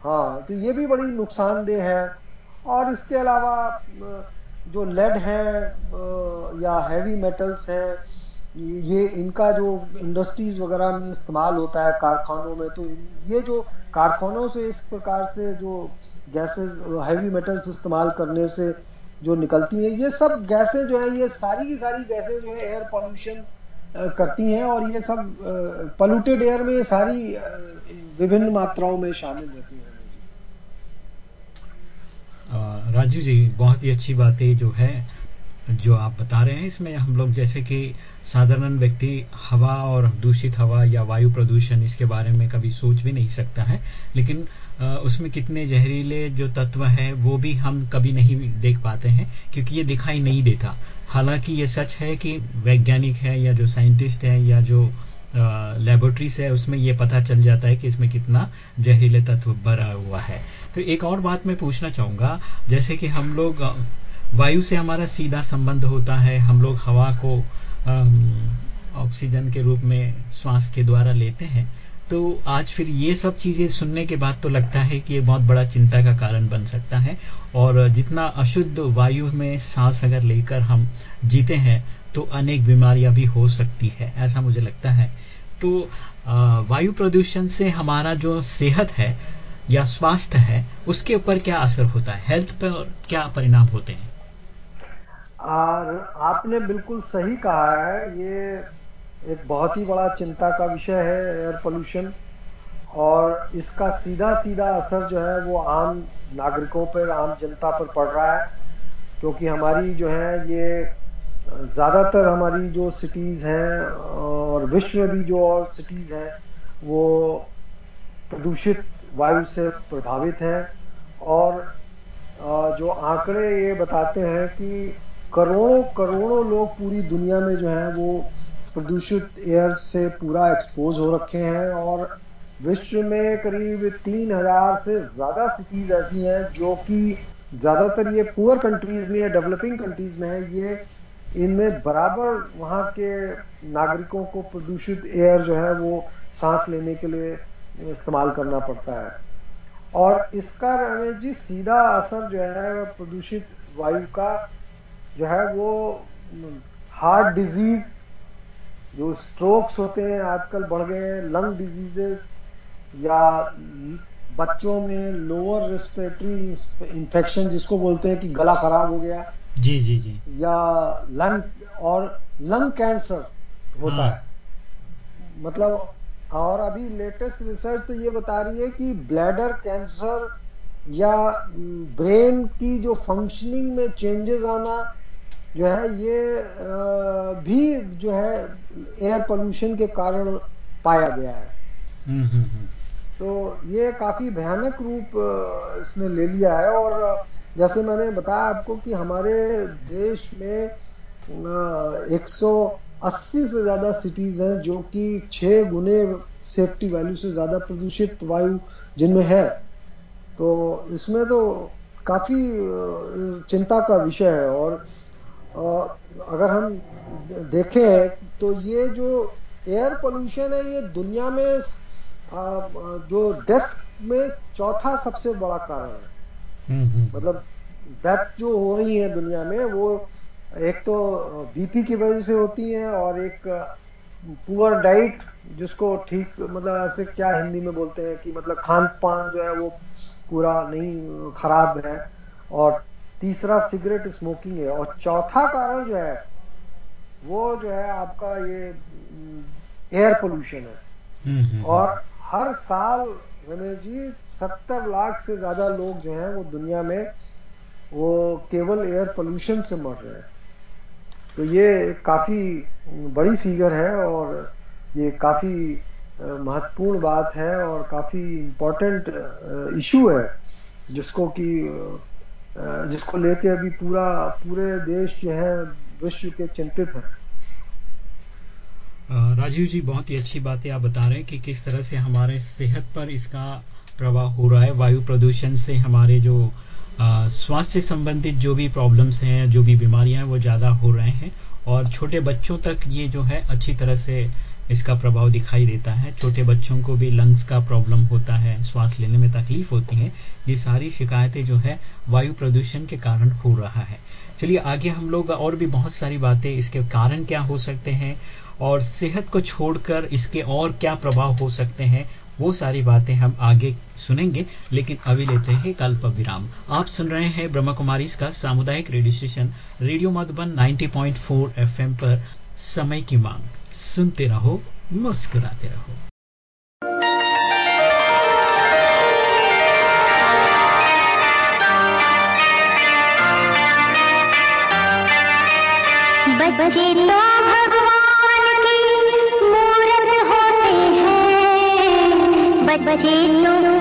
हाँ तो ये भी बड़ी नुकसानदेह है। और इसके अलावा जो लेड है या हैवी मेटल्स है ये इनका जो इंडस्ट्रीज़ वगैरह में इस्तेमाल होता है कारखानों में तो ये जो कारखानों से इस प्रकार से जो गैसेस हैवी मेटल्स इस्तेमाल करने से जो निकलती हैं, ये सब गैसें जो है, ये सारी की सारी गैसें जो है एयर पॉल्यूशन करती हैं और ये सब पॉल्यूटेड एयर में सारी विभिन्न मात्राओं में शामिल रहती हैं। राजू जी, बहुत ही अच्छी बातें जो है, जो आप बता रहे हैं, इसमें हम लोग जैसे कि साधारण व्यक्ति हवा और दूषित हवा या वायु प्रदूषण, इसके बारे में कभी सोच भी नहीं सकता है, लेकिन उसमें कितने जहरीले जो तत्व है, वो भी हम कभी नहीं देख पाते हैं, क्योंकि ये दिखाई नहीं देता। हालाँकि ये सच है कि वैज्ञानिक है या जो साइंटिस्ट है या जो लेबोरेटरीज है, उसमें ये पता चल जाता है कि इसमें कितना जहरीले तत्व भरा हुआ है। तो एक और बात मैं पूछना चाहूँगा, जैसे कि हम लोग वायु से हमारा सीधा संबंध होता है, हम लोग हवा को ऑक्सीजन के रूप में श्वास के द्वारा लेते हैं तो आज फिर ये सब चीज़ें सुनने के बाद तो लगता है कि ये बहुत बड़ा चिंता का कारण बन सकता है। और जितना अशुद्ध वायु में सांस अगर लेकर हम जीते हैं तो अनेक बीमारियाँ भी हो सकती है, ऐसा मुझे लगता है। तो वायु प्रदूषण से हमारा जो सेहत है या स्वास्थ्य है, उसके ऊपर क्या असर होता है? हेल्थ पर क्या परिणाम होते हैं? और आपने बिल्कुल सही कहा है, ये एक बहुत ही बड़ा चिंता का विषय है एयर पोल्यूशन और इसका सीधा सीधा असर जो है वो आम नागरिकों पर, आम जनता पर पड़ रहा है। क्योंकि हमारी जो है ये, ज़्यादातर हमारी जो सिटीज़ हैं, और विश्व में भी जो और सिटीज़ हैं, वो प्रदूषित वायु से प्रभावित हैं। और जो आंकड़े ये बताते हैं कि करोड़ों करोड़ों लोग पूरी दुनिया में जो है वो प्रदूषित एयर से पूरा एक्सपोज हो रखे हैं और विश्व में करीब तीन हज़ार से ज़्यादा सिटीज़ ऐसी हैं जो कि ज़्यादातर ये पुअर कंट्रीज़ में या डेवलपिंग कंट्रीज़ में है। ये इनमें बराबर वहाँ के नागरिकों को प्रदूषित एयर जो है वो सांस लेने के लिए इस्तेमाल करना पड़ता है। और इसका रमेश जी सीधा असर जो है प्रदूषित वायु का जो है वो हार्ट डिज़ीज़ जो स्ट्रोक्स होते हैं आजकल बढ़ गए हैं लंग डिजीजेस या बच्चों में लोअर रेस्पिरेटरी इंफेक्शन जिसको बोलते हैं कि गला खराब हो गया जी जी जी या लंग और लंग कैंसर होता हाँ। है मतलब और अभी लेटेस्ट रिसर्च तो ये बता रही है कि ब्लैडर कैंसर या ब्रेन की जो फंक्शनिंग में चेंजेस आना जो है ये भी जो है एयर पोल्यूशन के कारण पाया गया है हम्म, हम्म, हम्म। तो ये काफ़ी भयानक रूप इसने ले लिया है और जैसे मैंने बताया आपको कि हमारे देश में 180 से ज़्यादा सिटीज़ हैं जो कि छह गुने सेफ्टी वैल्यू से ज़्यादा प्रदूषित वायु जिनमें है तो इसमें तो काफ़ी चिंता का विषय है और अगर हम देखें तो ये जो एयर पोल्यूशन है ये दुनिया में जो डेथ में चौथा सबसे बड़ा कारण है हम्म, हम्म। मतलब डेथ जो हो रही है दुनिया में वो एक तो बीपी की वजह से होती है और एक पुअर डाइट जिसको ठीक मतलब ऐसे क्या हिंदी में बोलते हैं कि मतलब खान पान जो है वो पूरा नहीं खराब है और तीसरा सिगरेट स्मोकिंग है और चौथा कारण जो है वो जो है आपका ये एयर पोल्यूशन है। हम्म, हम्म, और हर साल रमेश जी सत्तर लाख से ज़्यादा लोग जो हैं वो दुनिया में वो केवल एयर पोल्यूशन से मर रहे हैं। तो ये काफ़ी बड़ी फिगर है और ये काफ़ी महत्वपूर्ण बात है और काफ़ी इम्पोर्टेंट इशू है जिसको कि जिसको लेके अभी पूरा, पूरे देश जो है विश्व के चिंतित है। राजीव जी, बहुत ही अच्छी बातें आप बता रहे हैं कि किस तरह से हमारे सेहत पर इसका प्रभाव हो रहा है, वायु प्रदूषण से हमारे जो स्वास्थ्य संबंधित जो भी प्रॉब्लम्स हैं, जो भी बीमारियाँ हैं, वो ज़्यादा हो रहे हैं। और छोटे बच्चों तक ये जो है अच्छी तरह से इसका प्रभाव दिखाई देता है। छोटे बच्चों को भी लंग्स का प्रॉब्लम होता है। श्वास लेने में तकलीफ़ होती है। ये सारी शिकायतें जो है, वायु प्रदूषण के कारण हो रहा है। चलिए, आगे हम लोग और भी बहुत सारी बातें, इसके कारण क्या हो सकते हैं और सेहत को छोड़कर इसके और क्या प्रभाव हो सकते हैं, वो सारी बातें हम आगे सुनेंगे। लेकिन अभी लेते हैं कल्प विराम। आप सुन रहे हैं ब्रह्म कुमारी इसका सामुदायिक radio station, radio Madhuban 90.4 FM पर समय की मांग। सुनते रहो मुस्कुराते रहो बजे लो भगवान की मूरत होते हैं। बजे तो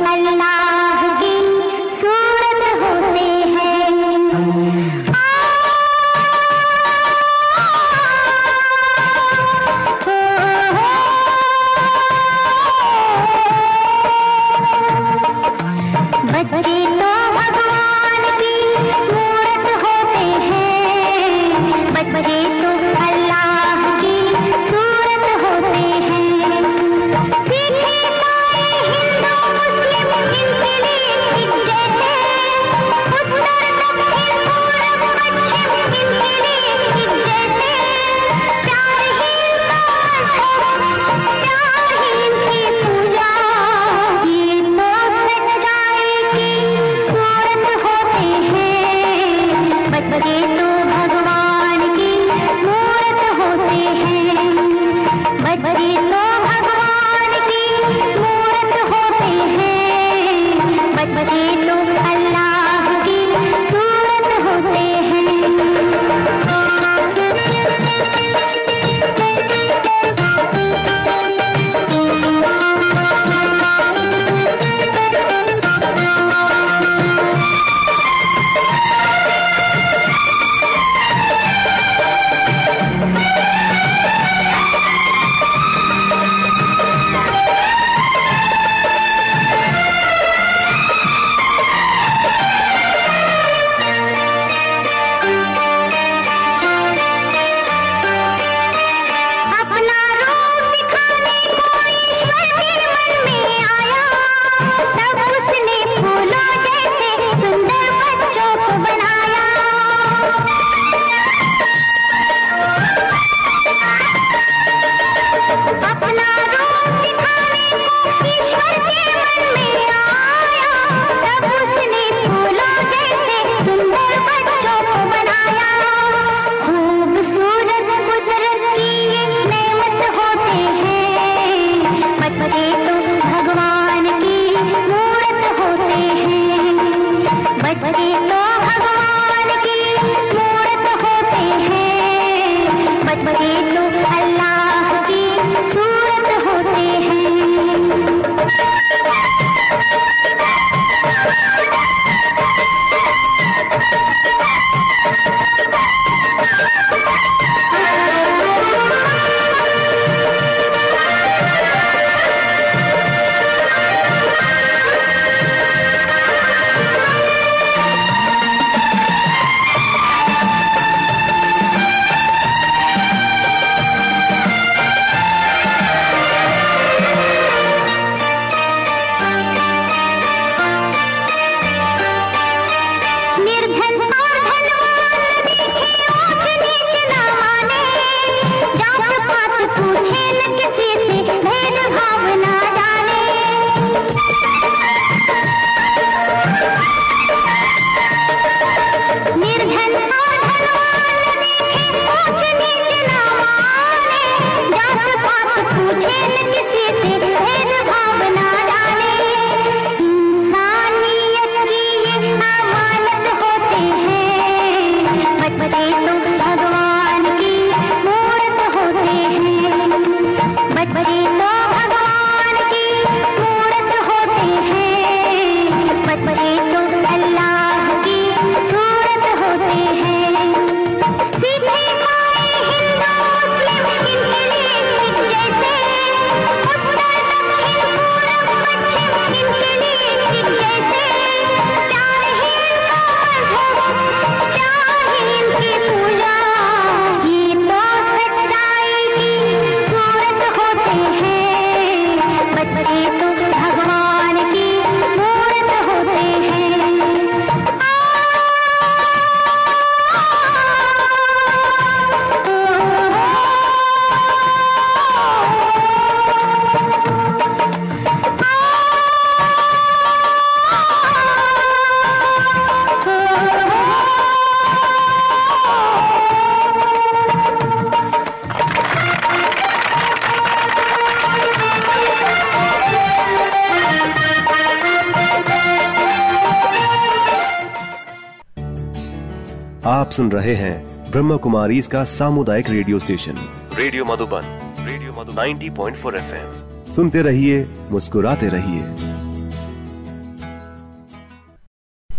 सुन रहे हैं ब्रह्म कुमारी इसका सामुदायिक radio station. Radio Madhuban radio Madhu 90.4 point सुनते रहिए मुस्कुराते रहिए।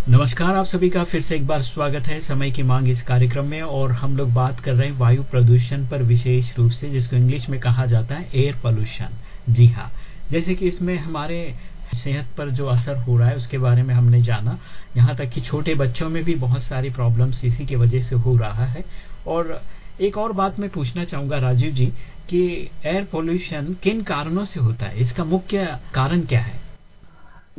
नमस्कार आप सभी का फिर से एक बार स्वागत है। समय की मांग इस कार्यक्रम में और हम लोग बात कर रहे हैं वायु प्रदूषण पर विशेष रूप से जिसको इंग्लिश में कहा जाता है एयर पोल्यूशन जी हाँ जैसे कि इसमें हमारे सेहत पर जो असर हो रहा है, उसके बारे में हमने जाना। यहाँ तक कि छोटे बच्चों में भी बहुत सारी प्रॉब्लम्स इसी की वजह से हो रहा है। और एक और बात मैं पूछना चाहूँगा राजीव जी कि एयर पोल्यूशन किन कारणों से होता है? इसका मुख्य कारण क्या है?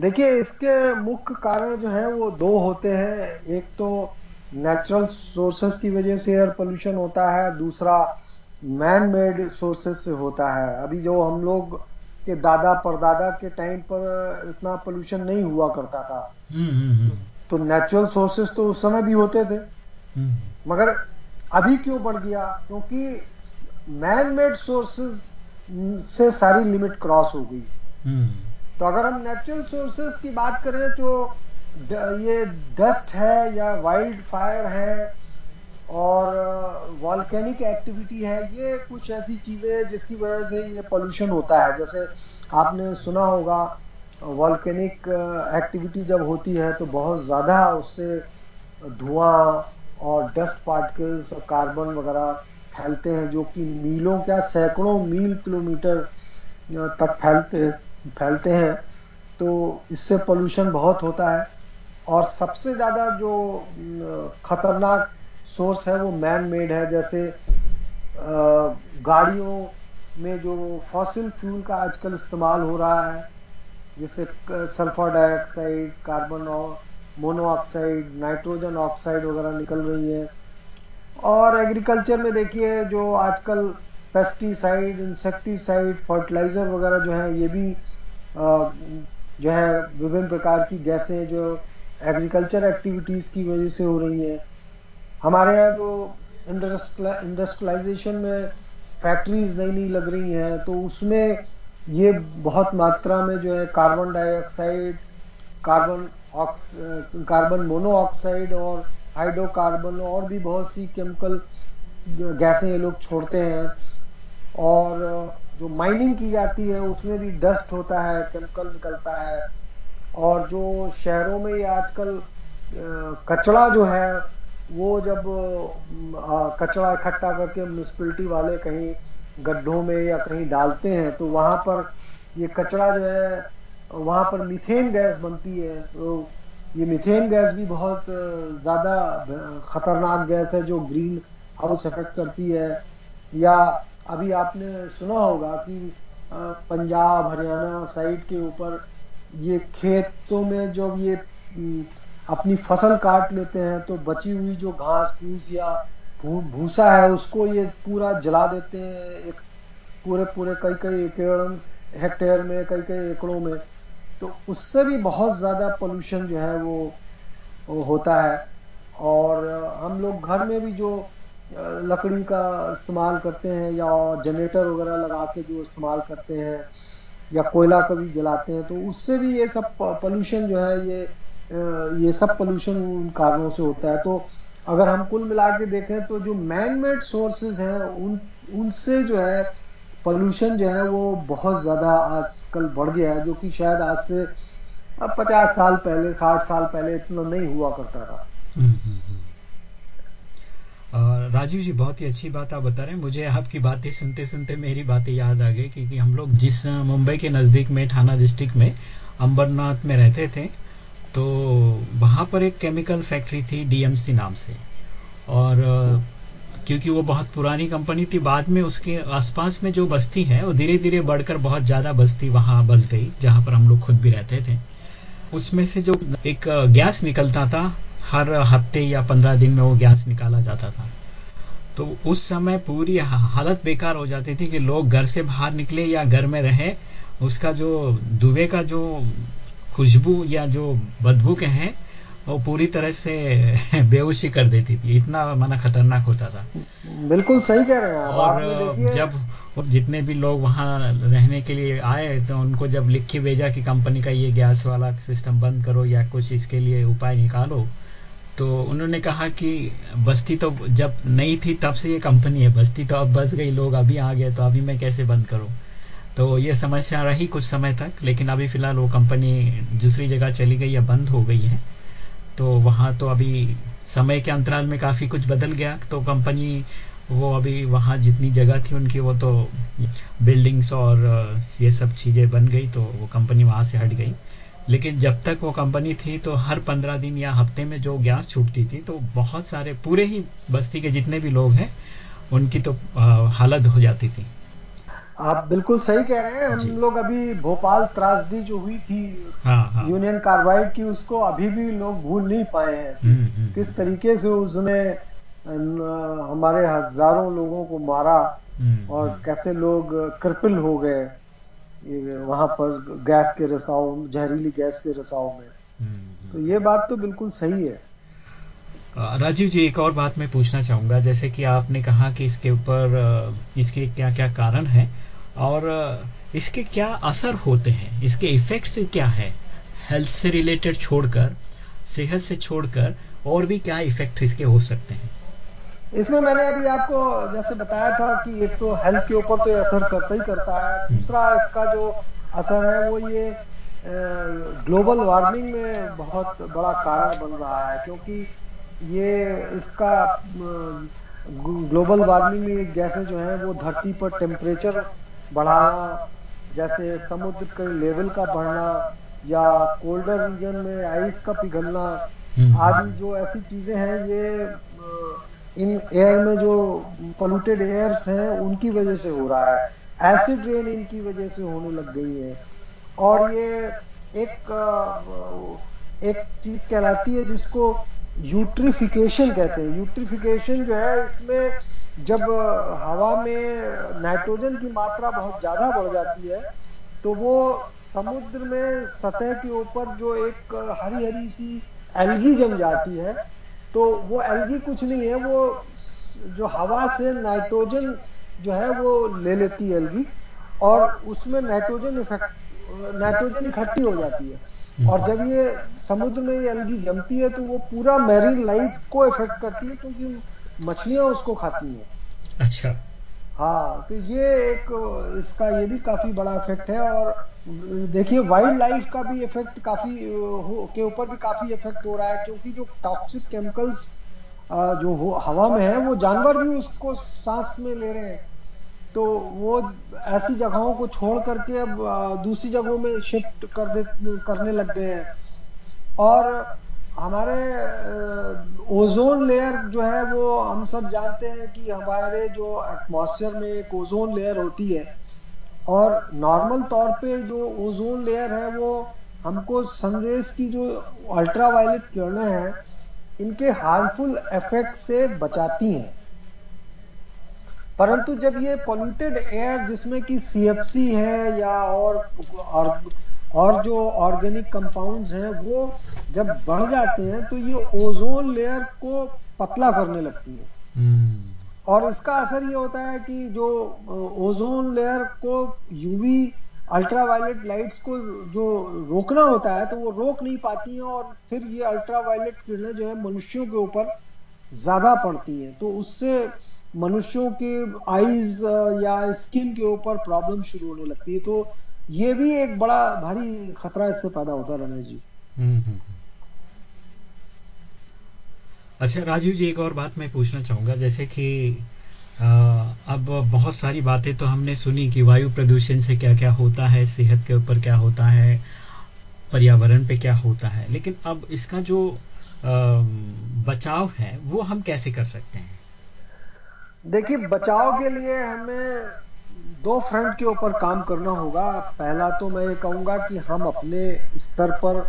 देखिए, इसके मुख्य कारण जो है, वो दो होते हैं। एक तो नेचुरल सोर्सेस की वजह से एयर पोल्यूशन होता है। दूसरा मैन मेड सोर्सेस से होता है। अभी जो हम लोग के दादा परदादा के टाइम पर इतना पोल्यूशन नहीं हुआ करता था। हम्म हम्म हम्म। तो नेचुरल सोर्सेस तो उस समय भी होते थे। हम्म। मगर अभी क्यों बढ़ गया? क्योंकि मैन मेड सोर्सेस से सारी लिमिट क्रॉस हो गई। हम्म। तो अगर हम नेचुरल सोर्सेस की बात करें तो ये डस्ट है या वाइल्ड फायर है और वॉल्केनिक एक्टिविटी है, ये कुछ ऐसी चीज़ें जिसकी वजह से ये पोल्यूशन होता है। जैसे आपने सुना होगा वॉल्केनिक एक्टिविटी जब होती है तो बहुत ज़्यादा उससे धुआँ और डस्ट पार्टिकल्स और कार्बन वगैरह फैलते हैं, जो कि मीलों क्या सैकड़ों मील किलोमीटर तक फैलते फैलते हैं। तो इससे पोल्यूशन बहुत होता है। और सबसे ज़्यादा जो खतरनाक सोर्स है, वो मैन मेड है, जैसे गाड़ियों में जो फॉसिल फ्यूल का आजकल इस्तेमाल हो रहा है, जैसे सल्फ़र डाइऑक्साइड कार्बन और मोनोऑक्साइड नाइट्रोजन ऑक्साइड वगैरह निकल रही है। और एग्रीकल्चर में देखिए, जो आजकल पेस्टिसाइड इंसेक्टिसाइड फर्टिलाइज़र वगैरह जो है, ये भी जो है, विभिन्न प्रकार की गैसें जो एग्रीकल्चर एक्टिविटीज़ की वजह से हो रही हैं। हमारे यहाँ जो इंडस्ट्रियलाइजेशन में फैक्ट्रीज नई नई लग रही हैं तो उसमें ये बहुत मात्रा में जो है carbon dioxide carbon aux carbon monoxide और हाइड्रोकार्बन और भी बहुत सी केमिकल गैसें ये लोग छोड़ते हैं और जो माइनिंग की जाती है, उसमें भी डस्ट होता है केमिकल निकलता है और जो शहरों में ये आजकल कचरा जो है वो जब कचरा इकट्ठा करके म्यूनसिपलिटी वाले कहीं गड्ढों में या कहीं डालते हैं तो वहाँ पर ये कचरा जो है, वहाँ पर मीथेन गैस बनती है तो ये मीथेन गैस भी बहुत ज़्यादा खतरनाक गैस है जो ग्रीन हाउस इफ़ेक्ट करती है। या अभी आपने सुना होगा कि पंजाब, हरियाणा साइड के ऊपर ये खेतों में जब ये अपनी फ़सल काट लेते हैं तो बची हुई जो घास फूस या भूसा है उसको ये पूरा जला देते हैं एक पूरे पूरे कई कई एकड़ हेक्टेयर में कई कई एकड़ों में। तो उससे भी बहुत ज़्यादा पोल्यूशन जो है वो, वो होता है। और हम लोग घर में भी जो लकड़ी का इस्तेमाल करते हैं या जनरेटर वगैरह लगा के जो इस्तेमाल करते हैं या कोयला कभी जलाते हैं तो उससे भी ये सब पोल्यूशन जो है ये ये सब पोल्यूशन उन कारणों से होता है। तो अगर हम कुल मिला के देखें तो जो मैन मेड सोर्सेज हैं उन उनसे जो है पोल्यूशन जो है वो बहुत ज़्यादा आजकल बढ़ गया है जो कि शायद आज से अब पचास साल पहले साठ साल पहले इतना नहीं हुआ करता था। हम्म, हम्म, हम्म। राजीव जी बहुत ही अच्छी बात आप बता रहे हैं। मुझे आपकी बातें सुनते सुनते मेरी बातें याद आ गई क्योंकि हम लोग जिस मुंबई के नज़दीक में थाना डिस्ट्रिक्ट में अंबरनाथ में रहते थे तो वहाँ पर एक केमिकल फैक्ट्री थी डीएमसी नाम से। और क्योंकि वो बहुत पुरानी कंपनी थी, बाद में उसके आसपास में जो बस्ती है, वो धीरे धीरे बढ़कर बहुत ज़्यादा बस्ती वहाँ बस गई, जहाँ पर हम लोग खुद भी रहते थे। उसमें से जो एक गैस निकलता था, हर हफ़्ते या पंद्रह दिन में वो गैस निकाला जाता था। तो उस समय पूरी हालत बेकार हो जाती थी कि लोग घर से बाहर निकले या घर में रहे, उसका जो दुबे का जो खुशबू या जो बदबू के हैं वो पूरी तरह से बेहोशी कर देती थी। इतना माना खतरनाक होता था। बिल्कुल सही कह रहे हैं और जब जितने भी लोग वहाँ रहने के लिए आए तो उनको जब लिख के भेजा कि कंपनी का ये गैस वाला सिस्टम बंद करो या कुछ इसके लिए उपाय निकालो तो उन्होंने कहा कि बस्ती तो जब नहीं थी तब से ये कंपनी है। बस्ती तो अब बस गई लोग अभी आ गए तो अभी मैं कैसे बंद करूँ? तो ये समस्या रही कुछ समय तक, लेकिन अभी फ़िलहाल वो कंपनी दूसरी जगह चली गई या बंद हो गई है। तो वहाँ तो अभी समय के अंतराल में काफ़ी कुछ बदल गया तो कंपनी वो अभी वहाँ जितनी जगह थी उनकी वो तो बिल्डिंग्स और, ये सब चीज़ें बन गई तो वो कंपनी वहाँ से हट गई। लेकिन जब तक वो कंपनी थी तो हर पंद्रह दिन या हफ़्ते में जो गैस छूटती थी तो बहुत सारे पूरे ही बस्ती के जितने भी लोग हैं, उनकी तो हालत हो जाती थी। आप बिल्कुल सही कह रहे हैं। हम लोग अभी भोपाल त्रासदी जो हुई थी हाँ हाँ। यूनियन कार्बाइड की उसको अभी भी लोग भूल नहीं पाए हैं। हम्म, हम्म, किस तरीके से उसने हमारे हज़ारों लोगों को मारा हम्म, और कैसे लोग कृपिल हो गए ये वहाँ पर गैस के रसाव जहरीली गैस के रसाव में। हम्म, तो ये बात तो बिल्कुल सही है। राजीव जी एक और बात मैं पूछना चाहूँगा। जैसे कि आपने कहा कि इसके ऊपर इसके क्या क्या कारण है और इसके क्या असर होते हैं? इसके इफेक्ट्स क्या है? हेल्थ से रिलेटेड छोड़कर सेहत से छोड़कर और भी क्या इफ़ेक्ट इसके हो सकते हैं? इसमें मैंने अभी आपको जैसे बताया था कि एक तो हेल्थ के ऊपर तो असर करता ही करता है। दूसरा इसका जो असर है वो ये ग्लोबल वार्मिंग में बहुत बड़ा कारण बन रहा है क्योंकि ये इसका ग्लोबल वार्मिंग में गैसें जो हैं वो धरती पर टेम्परेचर बढ़ाना जैसे समुद्र के लेवल का बढ़ना या कोल्डर रीजन में आइस का पिघलना हम्म। आदि जो ऐसी चीज़ें हैं ये इन एयर में जो पोल्यूटेड एयर्स हैं उनकी वजह से हो रहा है। एसिड रेन इनकी वजह से होने लग गई है। और ये एक एक चीज़ कहलाती है जिसको यूट्रिफिकेशन कहते हैं। यूट्रिफिकेशन जो है इसमें जब हवा में नाइट्रोजन की मात्रा बहुत ज़्यादा बढ़ जाती है तो वो समुद्र में सतह के ऊपर जो एक हरी हरी सी एल्गी जम जाती है तो वो एल्गी कुछ नहीं है, वो जो हवा से नाइट्रोजन जो है वो ले लेती है एल्गी, और उसमें नाइट्रोजन इफ़ेक्ट नाइट्रोजन इकट्ठी हो जाती है। और जब ये समुद्र में ये एल्गी जमती है तो वो पूरा मैरीन लाइफ को इफ़ेक्ट करती है, क्योंकि मछलियाँ उसको खाती हैं। अच्छा। हाँ तो ये एक इसका ये भी काफ़ी बड़ा इफ़ेक्ट है और देखिए वाइल्ड लाइफ का भी इफ़ेक्ट काफ़ी के ऊपर भी काफ़ी इफ़ेक्ट हो रहा है क्योंकि जो टॉक्सिक केमिकल्स जो हो, हवा में है वो जानवर भी उसको सांस में ले रहे हैं। तो वो ऐसी जगहों को छोड़ करके अब दूसरी जगहों में शिफ्ट कर दे करने लग गए हैं। और हमारे ओजोन लेयर जो है वो हम सब जानते हैं कि हमारे जो एटमॉस्फेयर में एक ओजोन लेयर होती है और नॉर्मल तौर पे जो ओजोन लेयर है वो हमको सनरेज की जो अल्ट्रा वायलेट किरणें हैं इनके हार्मफुल इफ़ेक्ट से बचाती हैं। परंतु जब ये पोल्यूटेड एयर जिसमें कि सीएफसी है या और और, और जो ऑर्गेनिक कंपाउंड्स हैं वो जब बढ़ जाते हैं तो ये ओजोन लेयर को पतला करने लगती है। हम्म, और इसका असर ये होता है कि जो ओजोन लेयर को यूवी अल्ट्रावायलेट लाइट्स को जो रोकना होता है तो वो रोक नहीं पाती हैं और फिर ये अल्ट्रावायलेट किरणें जो है मनुष्यों के ऊपर ज़्यादा पड़ती हैं। तो उससे मनुष्यों के आईज या स्किन के ऊपर प्रॉब्लम शुरू होने लगती है। तो ये भी एक बड़ा भारी खतरा इससे पैदा होता है रमेश जी। हम्म, हम्म, हम्म। अच्छा राजीव जी एक और बात मैं पूछना चाहूँगा। जैसे कि अ, अब बहुत सारी बातें तो हमने सुनी कि वायु प्रदूषण से क्या क्या होता है सेहत के ऊपर क्या होता है पर्यावरण पे क्या होता है। लेकिन अब इसका जो अ, बचाव है वो हम कैसे कर सकते हैं? देखिए बचाव के लिए हमें दो फ्रंट के ऊपर काम करना होगा। पहला तो मैं ये कहूँगा कि हम अपने स्तर पर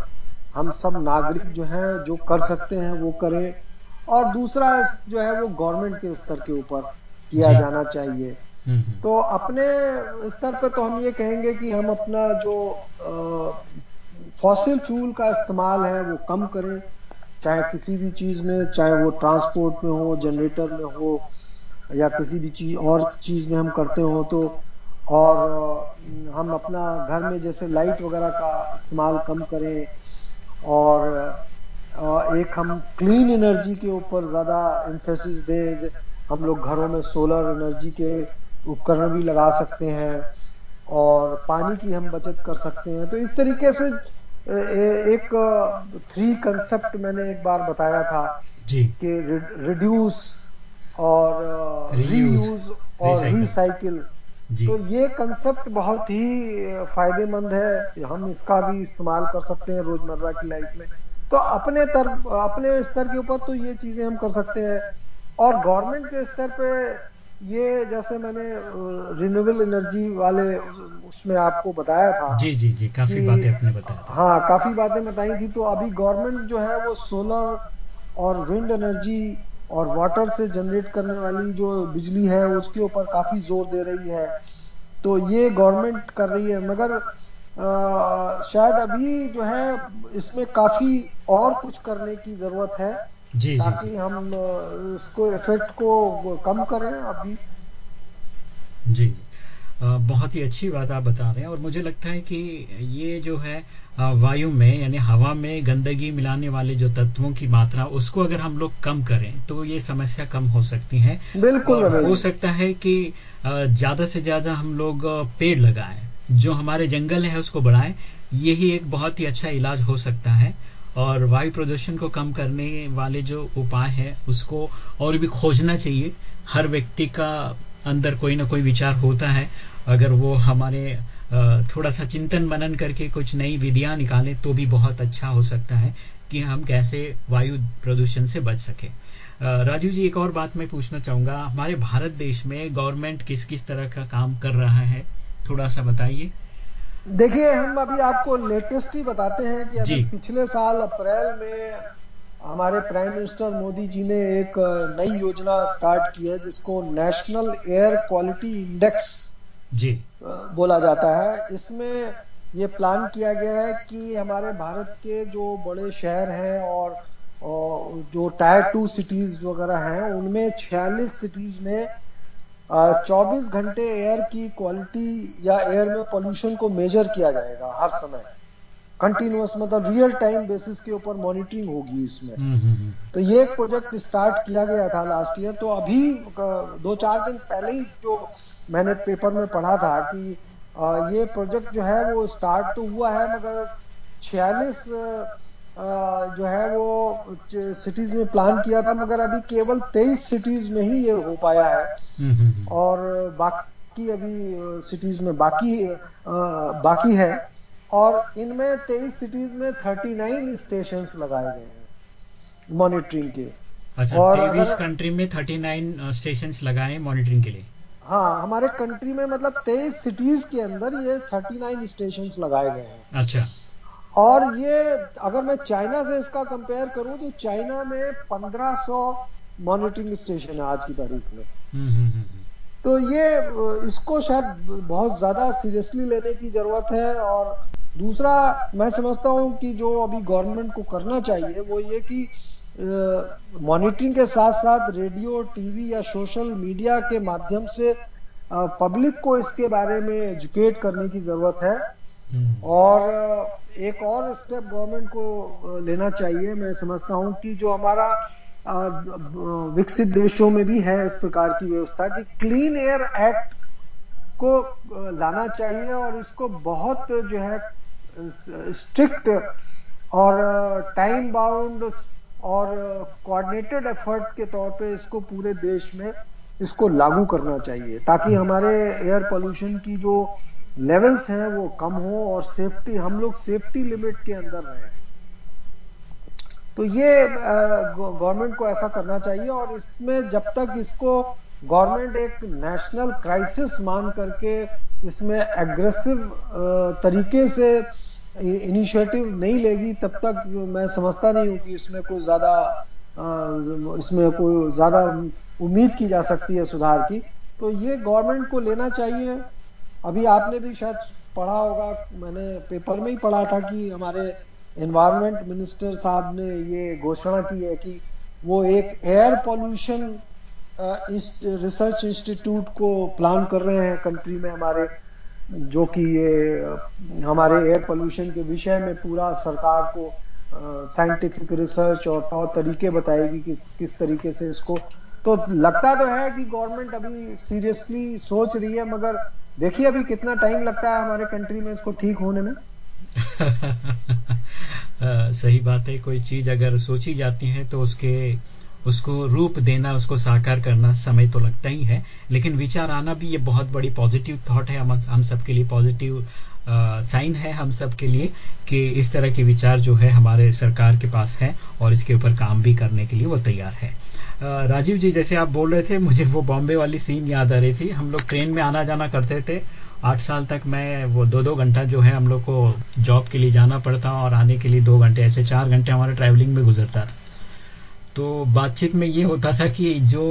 हम सब नागरिक जो हैं जो कर सकते हैं वो करें। और दूसरा जो है वो गवर्नमेंट के स्तर के ऊपर किया जाना चाहिए। हम्म, हम्म, तो अपने स्तर पे तो हम ये कहेंगे कि हम अपना जो फॉसिल फ्यूल का इस्तेमाल है वो कम करें। चाहे किसी भी चीज़ में चाहे वो ट्रांसपोर्ट में हो जनरेटर में हो या किसी भी चीज़ और चीज़ में हम करते हो तो और हम अपना घर में जैसे लाइट वगैरह का इस्तेमाल कम करें और एक हम क्लीन एनर्जी के ऊपर ज़्यादा एम्फेसिस दें हम लोग घरों में सोलर एनर्जी के उपकरण भी लगा सकते हैं और पानी की हम बचत कर सकते हैं। तो इस तरीके से एक थ्री कंसेप्ट मैंने एक बार बताया था जी। कि रिड्यूस और रीयूज और. रिसाइकिल तो ये कंसेप्ट बहुत ही फ़ायदेमंद है। हम इसका भी इस्तेमाल कर सकते हैं रोज़मर्रा की लाइफ में। तो अपने तर अपने स्तर के ऊपर तो ये चीज़ें हम कर सकते हैं। और गवर्नमेंट के स्तर पे ये जैसे मैंने रिन्यूएबल एनर्जी वाले उसमें आपको बताया था जी जी जी काफ़ी बातें आपने बताया था। हाँ काफ़ी बातें बताई थी। तो अभी गवर्नमेंट जो है वो सोलर और विंड एनर्जी और वाटर से जनरेट करने वाली जो बिजली है उसके ऊपर काफ़ी ज़ोर दे रही है। तो ये गवर्नमेंट कर रही है मगर अ, शायद अभी जो है इसमें काफ़ी और कुछ करने की ज़रूरत है। जी ताकि जी। हम इसको इफ़ेक्ट को कम करें अभी। जी बहुत ही अच्छी बात आप बता रहे हैं और मुझे लगता है कि ये जो है वायु में यानी हवा में गंदगी मिलाने वाले जो तत्वों की मात्रा उसको अगर हम लोग कम करें तो ये समस्या कम हो सकती है। बिल्कुल हो सकता है कि ज़्यादा से ज़्यादा हम लोग पेड़ लगाएँ जो हमारे जंगल है उसको बढ़ाएँ। यही एक बहुत ही अच्छा इलाज हो सकता है। और वायु प्रदूषण को कम करने वाले जो उपाय है उसको और भी खोजना चाहिए। हर व्यक्ति का अंदर कोई ना कोई विचार होता है। अगर वो हमारे थोड़ा सा चिंतन मनन करके कुछ नई विधियाँ निकालें तो भी बहुत अच्छा हो सकता है कि हम कैसे वायु प्रदूषण से बच सके। राजू जी एक और बात मैं पूछना चाहूँगा। हमारे भारत देश में गवर्नमेंट किस किस तरह का काम कर रहा है थोड़ा सा बताइए। देखिए हम अभी आपको लेटेस्ट ही बताते हैं कि अभी। पिछले साल अप्रैल में हमारे प्राइम मिनिस्टर मोदी जी ने एक नई योजना स्टार्ट की है जिसको नेशनल एयर क्वालिटी इंडेक्स जी। बोला जाता है। इसमें ये प्लान किया गया है कि हमारे भारत के जो बड़े शहर हैं और, और जो टायर टू सिटीज़ वगैरह हैं उनमें 46 सिटीज़ में अ, 24 घंटे एयर की क्वालिटी या एयर में पोल्यूशन को मेजर किया जाएगा हर समय। कंटिन्यूस मतलब रियल टाइम बेसिस के ऊपर मॉनिटरिंग होगी इसमें। हम्म हम्म हम्म, तो ये एक प्रोजेक्ट स्टार्ट किया गया था लास्ट ईयर। तो अभी दो चार दिन पहले ही जो मैंने पेपर में पढ़ा था कि ये प्रोजेक्ट जो है वो स्टार्ट तो हुआ है मगर 46 जो है वो सिटीज़ में प्लान किया था मगर अभी केवल 23 सिटीज़ में ही ये हो पाया है। हम्म, हम्म, हम्म। और बाकी अभी सिटीज़ में बाकी बाकी है। और इनमें 23 सिटीज़ में थर्टी नाइन स्टेशन लगाए गए हैं मॉनिटरिंग के। अच्छा और तेईस अगर- कंट्री में 39 स्टेशन लगाए मॉनिटरिंग के लिए। हाँ हमारे कंट्री में मतलब 23 सिटीज़ के अंदर ये थर्टी नाइन स्टेशन लगाए गए हैं। अच्छा। और ये अगर मैं चाइना से इसका कंपेयर करूँ तो चाइना में 1500 मॉनिटरिंग स्टेशन है आज की तारीख में। हम्म हम्म, हम्म। तो ये इसको शायद बहुत ज़्यादा सीरियसली लेने की ज़रूरत है। और दूसरा मैं समझता हूँ कि जो अभी गवर्नमेंट को करना चाहिए वो ये कि मॉनिटरिंग के साथ साथ रेडियो टीवी या सोशल मीडिया के माध्यम से पब्लिक को इसके बारे में एजुकेट करने की ज़रूरत है। हम्म, और एक और स्टेप गवर्नमेंट को लेना चाहिए। मैं समझता हूँ कि जो हमारा विकसित देशों में भी है इस प्रकार की व्यवस्था कि क्लीन एयर एक्ट को लाना चाहिए और इसको बहुत जो है स्ट्रिक्ट और टाइम बाउंड और कोऑर्डिनेटेड एफर्ट के तौर पे इसको पूरे देश में इसको लागू करना चाहिए, ताकि हमारे एयर पोल्यूशन की जो लेवल्स हैं वो कम हो और सेफ्टी हम लोग सेफ्टी लिमिट के अंदर रहें। तो ये गवर्नमेंट को ऐसा करना चाहिए और इसमें जब तक इसको गवर्नमेंट एक नेशनल क्राइसिस मान करके इसमें एग्रेसिव तरीके से इनिशिएटिव नहीं लेगी, तब तक मैं समझता नहीं हूँ कि इसमें कोई ज़्यादा इसमें कोई ज़्यादा उम्मीद की जा सकती है सुधार की। तो ये गवर्नमेंट को लेना चाहिए। अभी आपने भी शायद पढ़ा होगा, मैंने पेपर में ही पढ़ा था कि हमारे एनवायरनमेंट मिनिस्टर साहब ने ये घोषणा की है कि वो एक एयर पॉल्यूशन रिसर्च इंस्टीट्यूट को प्लान कर रहे हैं कंट्री में हमारे जो कि ये हमारे एयर पोल्यूशन के विषय में पूरा सरकार को साइंटिफिक रिसर्च और तौर तरीके बताएगी किस किस तरीके से इसको तो लगता तो है कि गवर्नमेंट अभी सीरियसली सोच रही है, मगर देखिए अभी कितना टाइम लगता है हमारे कंट्री में इसको ठीक होने में। सही बात है, कोई चीज़ अगर सोची जाती है तो उसके उसको रूप देना, उसको साकार करना समय तो लगता ही है, लेकिन विचार आना भी ये बहुत बड़ी पॉजिटिव थॉट है। हम हम सबके लिए पॉजिटिव साइन है हम सब के लिए कि इस तरह के विचार जो है हमारे सरकार के पास है और इसके ऊपर काम भी करने के लिए वो तैयार है। राजीव जी, जैसे आप बोल रहे थे, मुझे वो बॉम्बे वाली सीन याद आ रही थी। हम लोग ट्रेन में आना जाना करते थे। आठ साल तक मैं वो दो दो घंटा जो है हम लोग को जॉब के लिए जाना पड़ता और आने के लिए दो घंटे, ऐसे चार घंटे हमारे ट्रैवलिंग में गुजरता तो बातचीत में ये होता था कि जो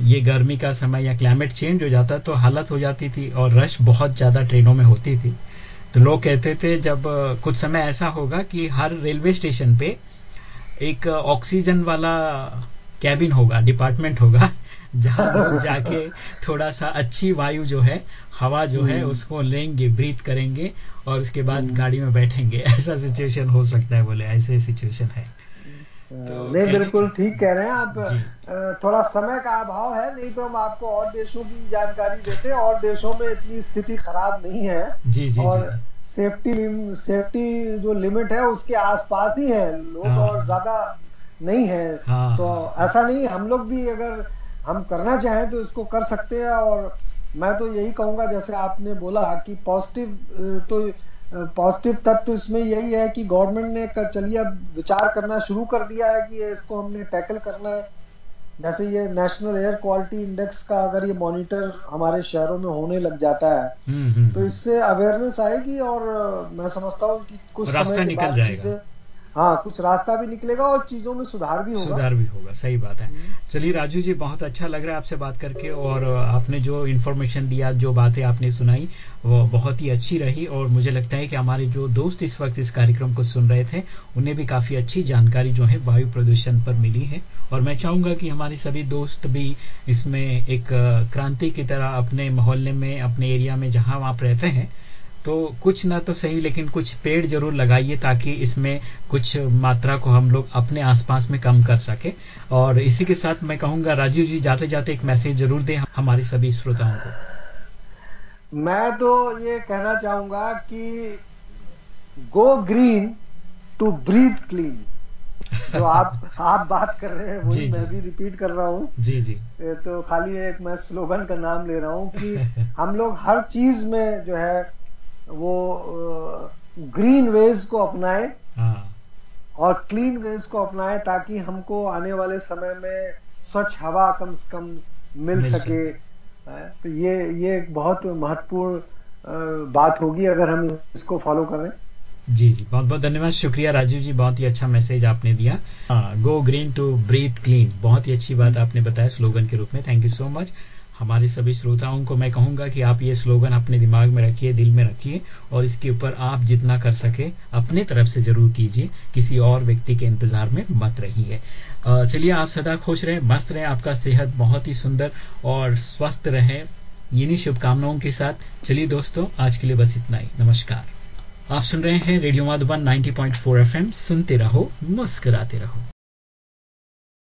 ये गर्मी का समय या क्लाइमेट चेंज हो जाता तो हालत हो जाती थी और रश बहुत ज़्यादा ट्रेनों में होती थी। तो लोग कहते थे जब कुछ समय ऐसा होगा कि हर रेलवे स्टेशन पे एक ऑक्सीजन वाला कैबिन होगा डिपार्टमेंट होगा जहाँ लोग जाके थोड़ा सा अच्छी वायु जो है हवा जो है उसको लेंगे ब्रीथ करेंगे और उसके बाद गाड़ी में बैठेंगे। ऐसा सिचुएशन हो सकता है बोले ऐसे सिचुएशन है। तो नहीं बिल्कुल ठीक कह रहे हैं आप। थोड़ा समय का अभाव है नहीं तो हम आपको और देशों की जानकारी देते और देशों में इतनी स्थिति खराब नहीं है। जी जी और जी। सेफ्टी सेफ्टी जो लिमिट है उसके आसपास ही है। लोग हाँ। और ज़्यादा नहीं है। हाँ, तो हाँ। ऐसा नहीं हम लोग भी अगर हम करना चाहें तो इसको कर सकते हैं। और मैं तो यही कहूँगा जैसे आपने बोला कि पॉजिटिव तो पॉजिटिव तत्व इसमें यही है कि गवर्नमेंट ने कर- चलिए अब विचार करना शुरू कर दिया है कि इसको हमने टैकल करना है जैसे ये नेशनल एयर क्वालिटी इंडेक्स का अगर ये मॉनिटर हमारे शहरों में होने लग जाता है हम्म हम्म तो इससे अवेयरनेस आएगी और मैं समझता हूँ कि कुछ समय के निकल बाद जाएगा। चीज़ें हाँ कुछ रास्ता भी निकलेगा और चीज़ों में सुधार भी होगा। सुधार भी होगा, सही बात है। चलिए राजू जी, बहुत अच्छा लग रहा है आपसे बात करके और आपने जो इन्फॉर्मेशन दिया, जो बातें आपने सुनाई, वो बहुत ही अच्छी रही और मुझे लगता है कि हमारे जो दोस्त इस वक्त इस कार्यक्रम को सुन रहे थे, उन्हें भी काफ़ी अच्छी जानकारी जो है वायु प्रदूषण पर मिली है। और मैं चाहूँगा कि हमारे सभी दोस्त भी इसमें एक क्रांति की तरह अपने मोहल्ले में, अपने एरिया में जहाँ आप रहते हैं तो कुछ ना तो सही लेकिन कुछ पेड़ ज़रूर लगाइए ताकि इसमें कुछ मात्रा को हम लोग अपने आसपास में कम कर सके। और इसी के साथ मैं कहूँगा राजीव जी जाते जाते एक मैसेज ज़रूर दें हमारे सभी श्रोताओं को। मैं तो ये कहना चाहूँगा कि go green to breathe clean जो आप आप बात कर रहे हैं वही। मैं भी रिपीट कर रहा हूँ। जी जी। तो खाली एक मैं स्लोगन का नाम ले रहा हूँ कि हम लोग हर चीज़ में जो है वो ग्रीन वेज को अपनाएँ हाँ। और क्लीन वेज को अपनाएँ ताकि हमको आने वाले समय में स्वच्छ हवा कम से कम मिल, मिल सके। तो ये ये एक बहुत महत्वपूर्ण बात होगी अगर हम इसको फॉलो करें। जी जी। बहुत बहुत धन्यवाद। शुक्रिया राजीव जी बहुत ही अच्छा मैसेज आपने दिया। Go green to breathe clean बहुत ही अच्छी बात आपने बताया स्लोगन के रूप में। थैंक यू सो मच हमारे सभी श्रोताओं को मैं कहूँगा कि आप ये स्लोगन अपने दिमाग में रखिए, दिल में रखिए और इसके ऊपर आप जितना कर सके अपने तरफ़ से ज़रूर कीजिए। किसी और व्यक्ति के इंतज़ार में मत रहिए। चलिए, आप सदा खुश रहें, मस्त रहें, आपका सेहत बहुत ही सुंदर और स्वस्थ रहे। इन्हीं शुभकामनाओं के साथ। चलिए दोस्तों, आज के लिए बस इतना ही। नमस्कार। आप सुन रहे हैं रेडियो माधुबन 90.4 एफएम। सुनते रहो, मुस्कुराते रहो।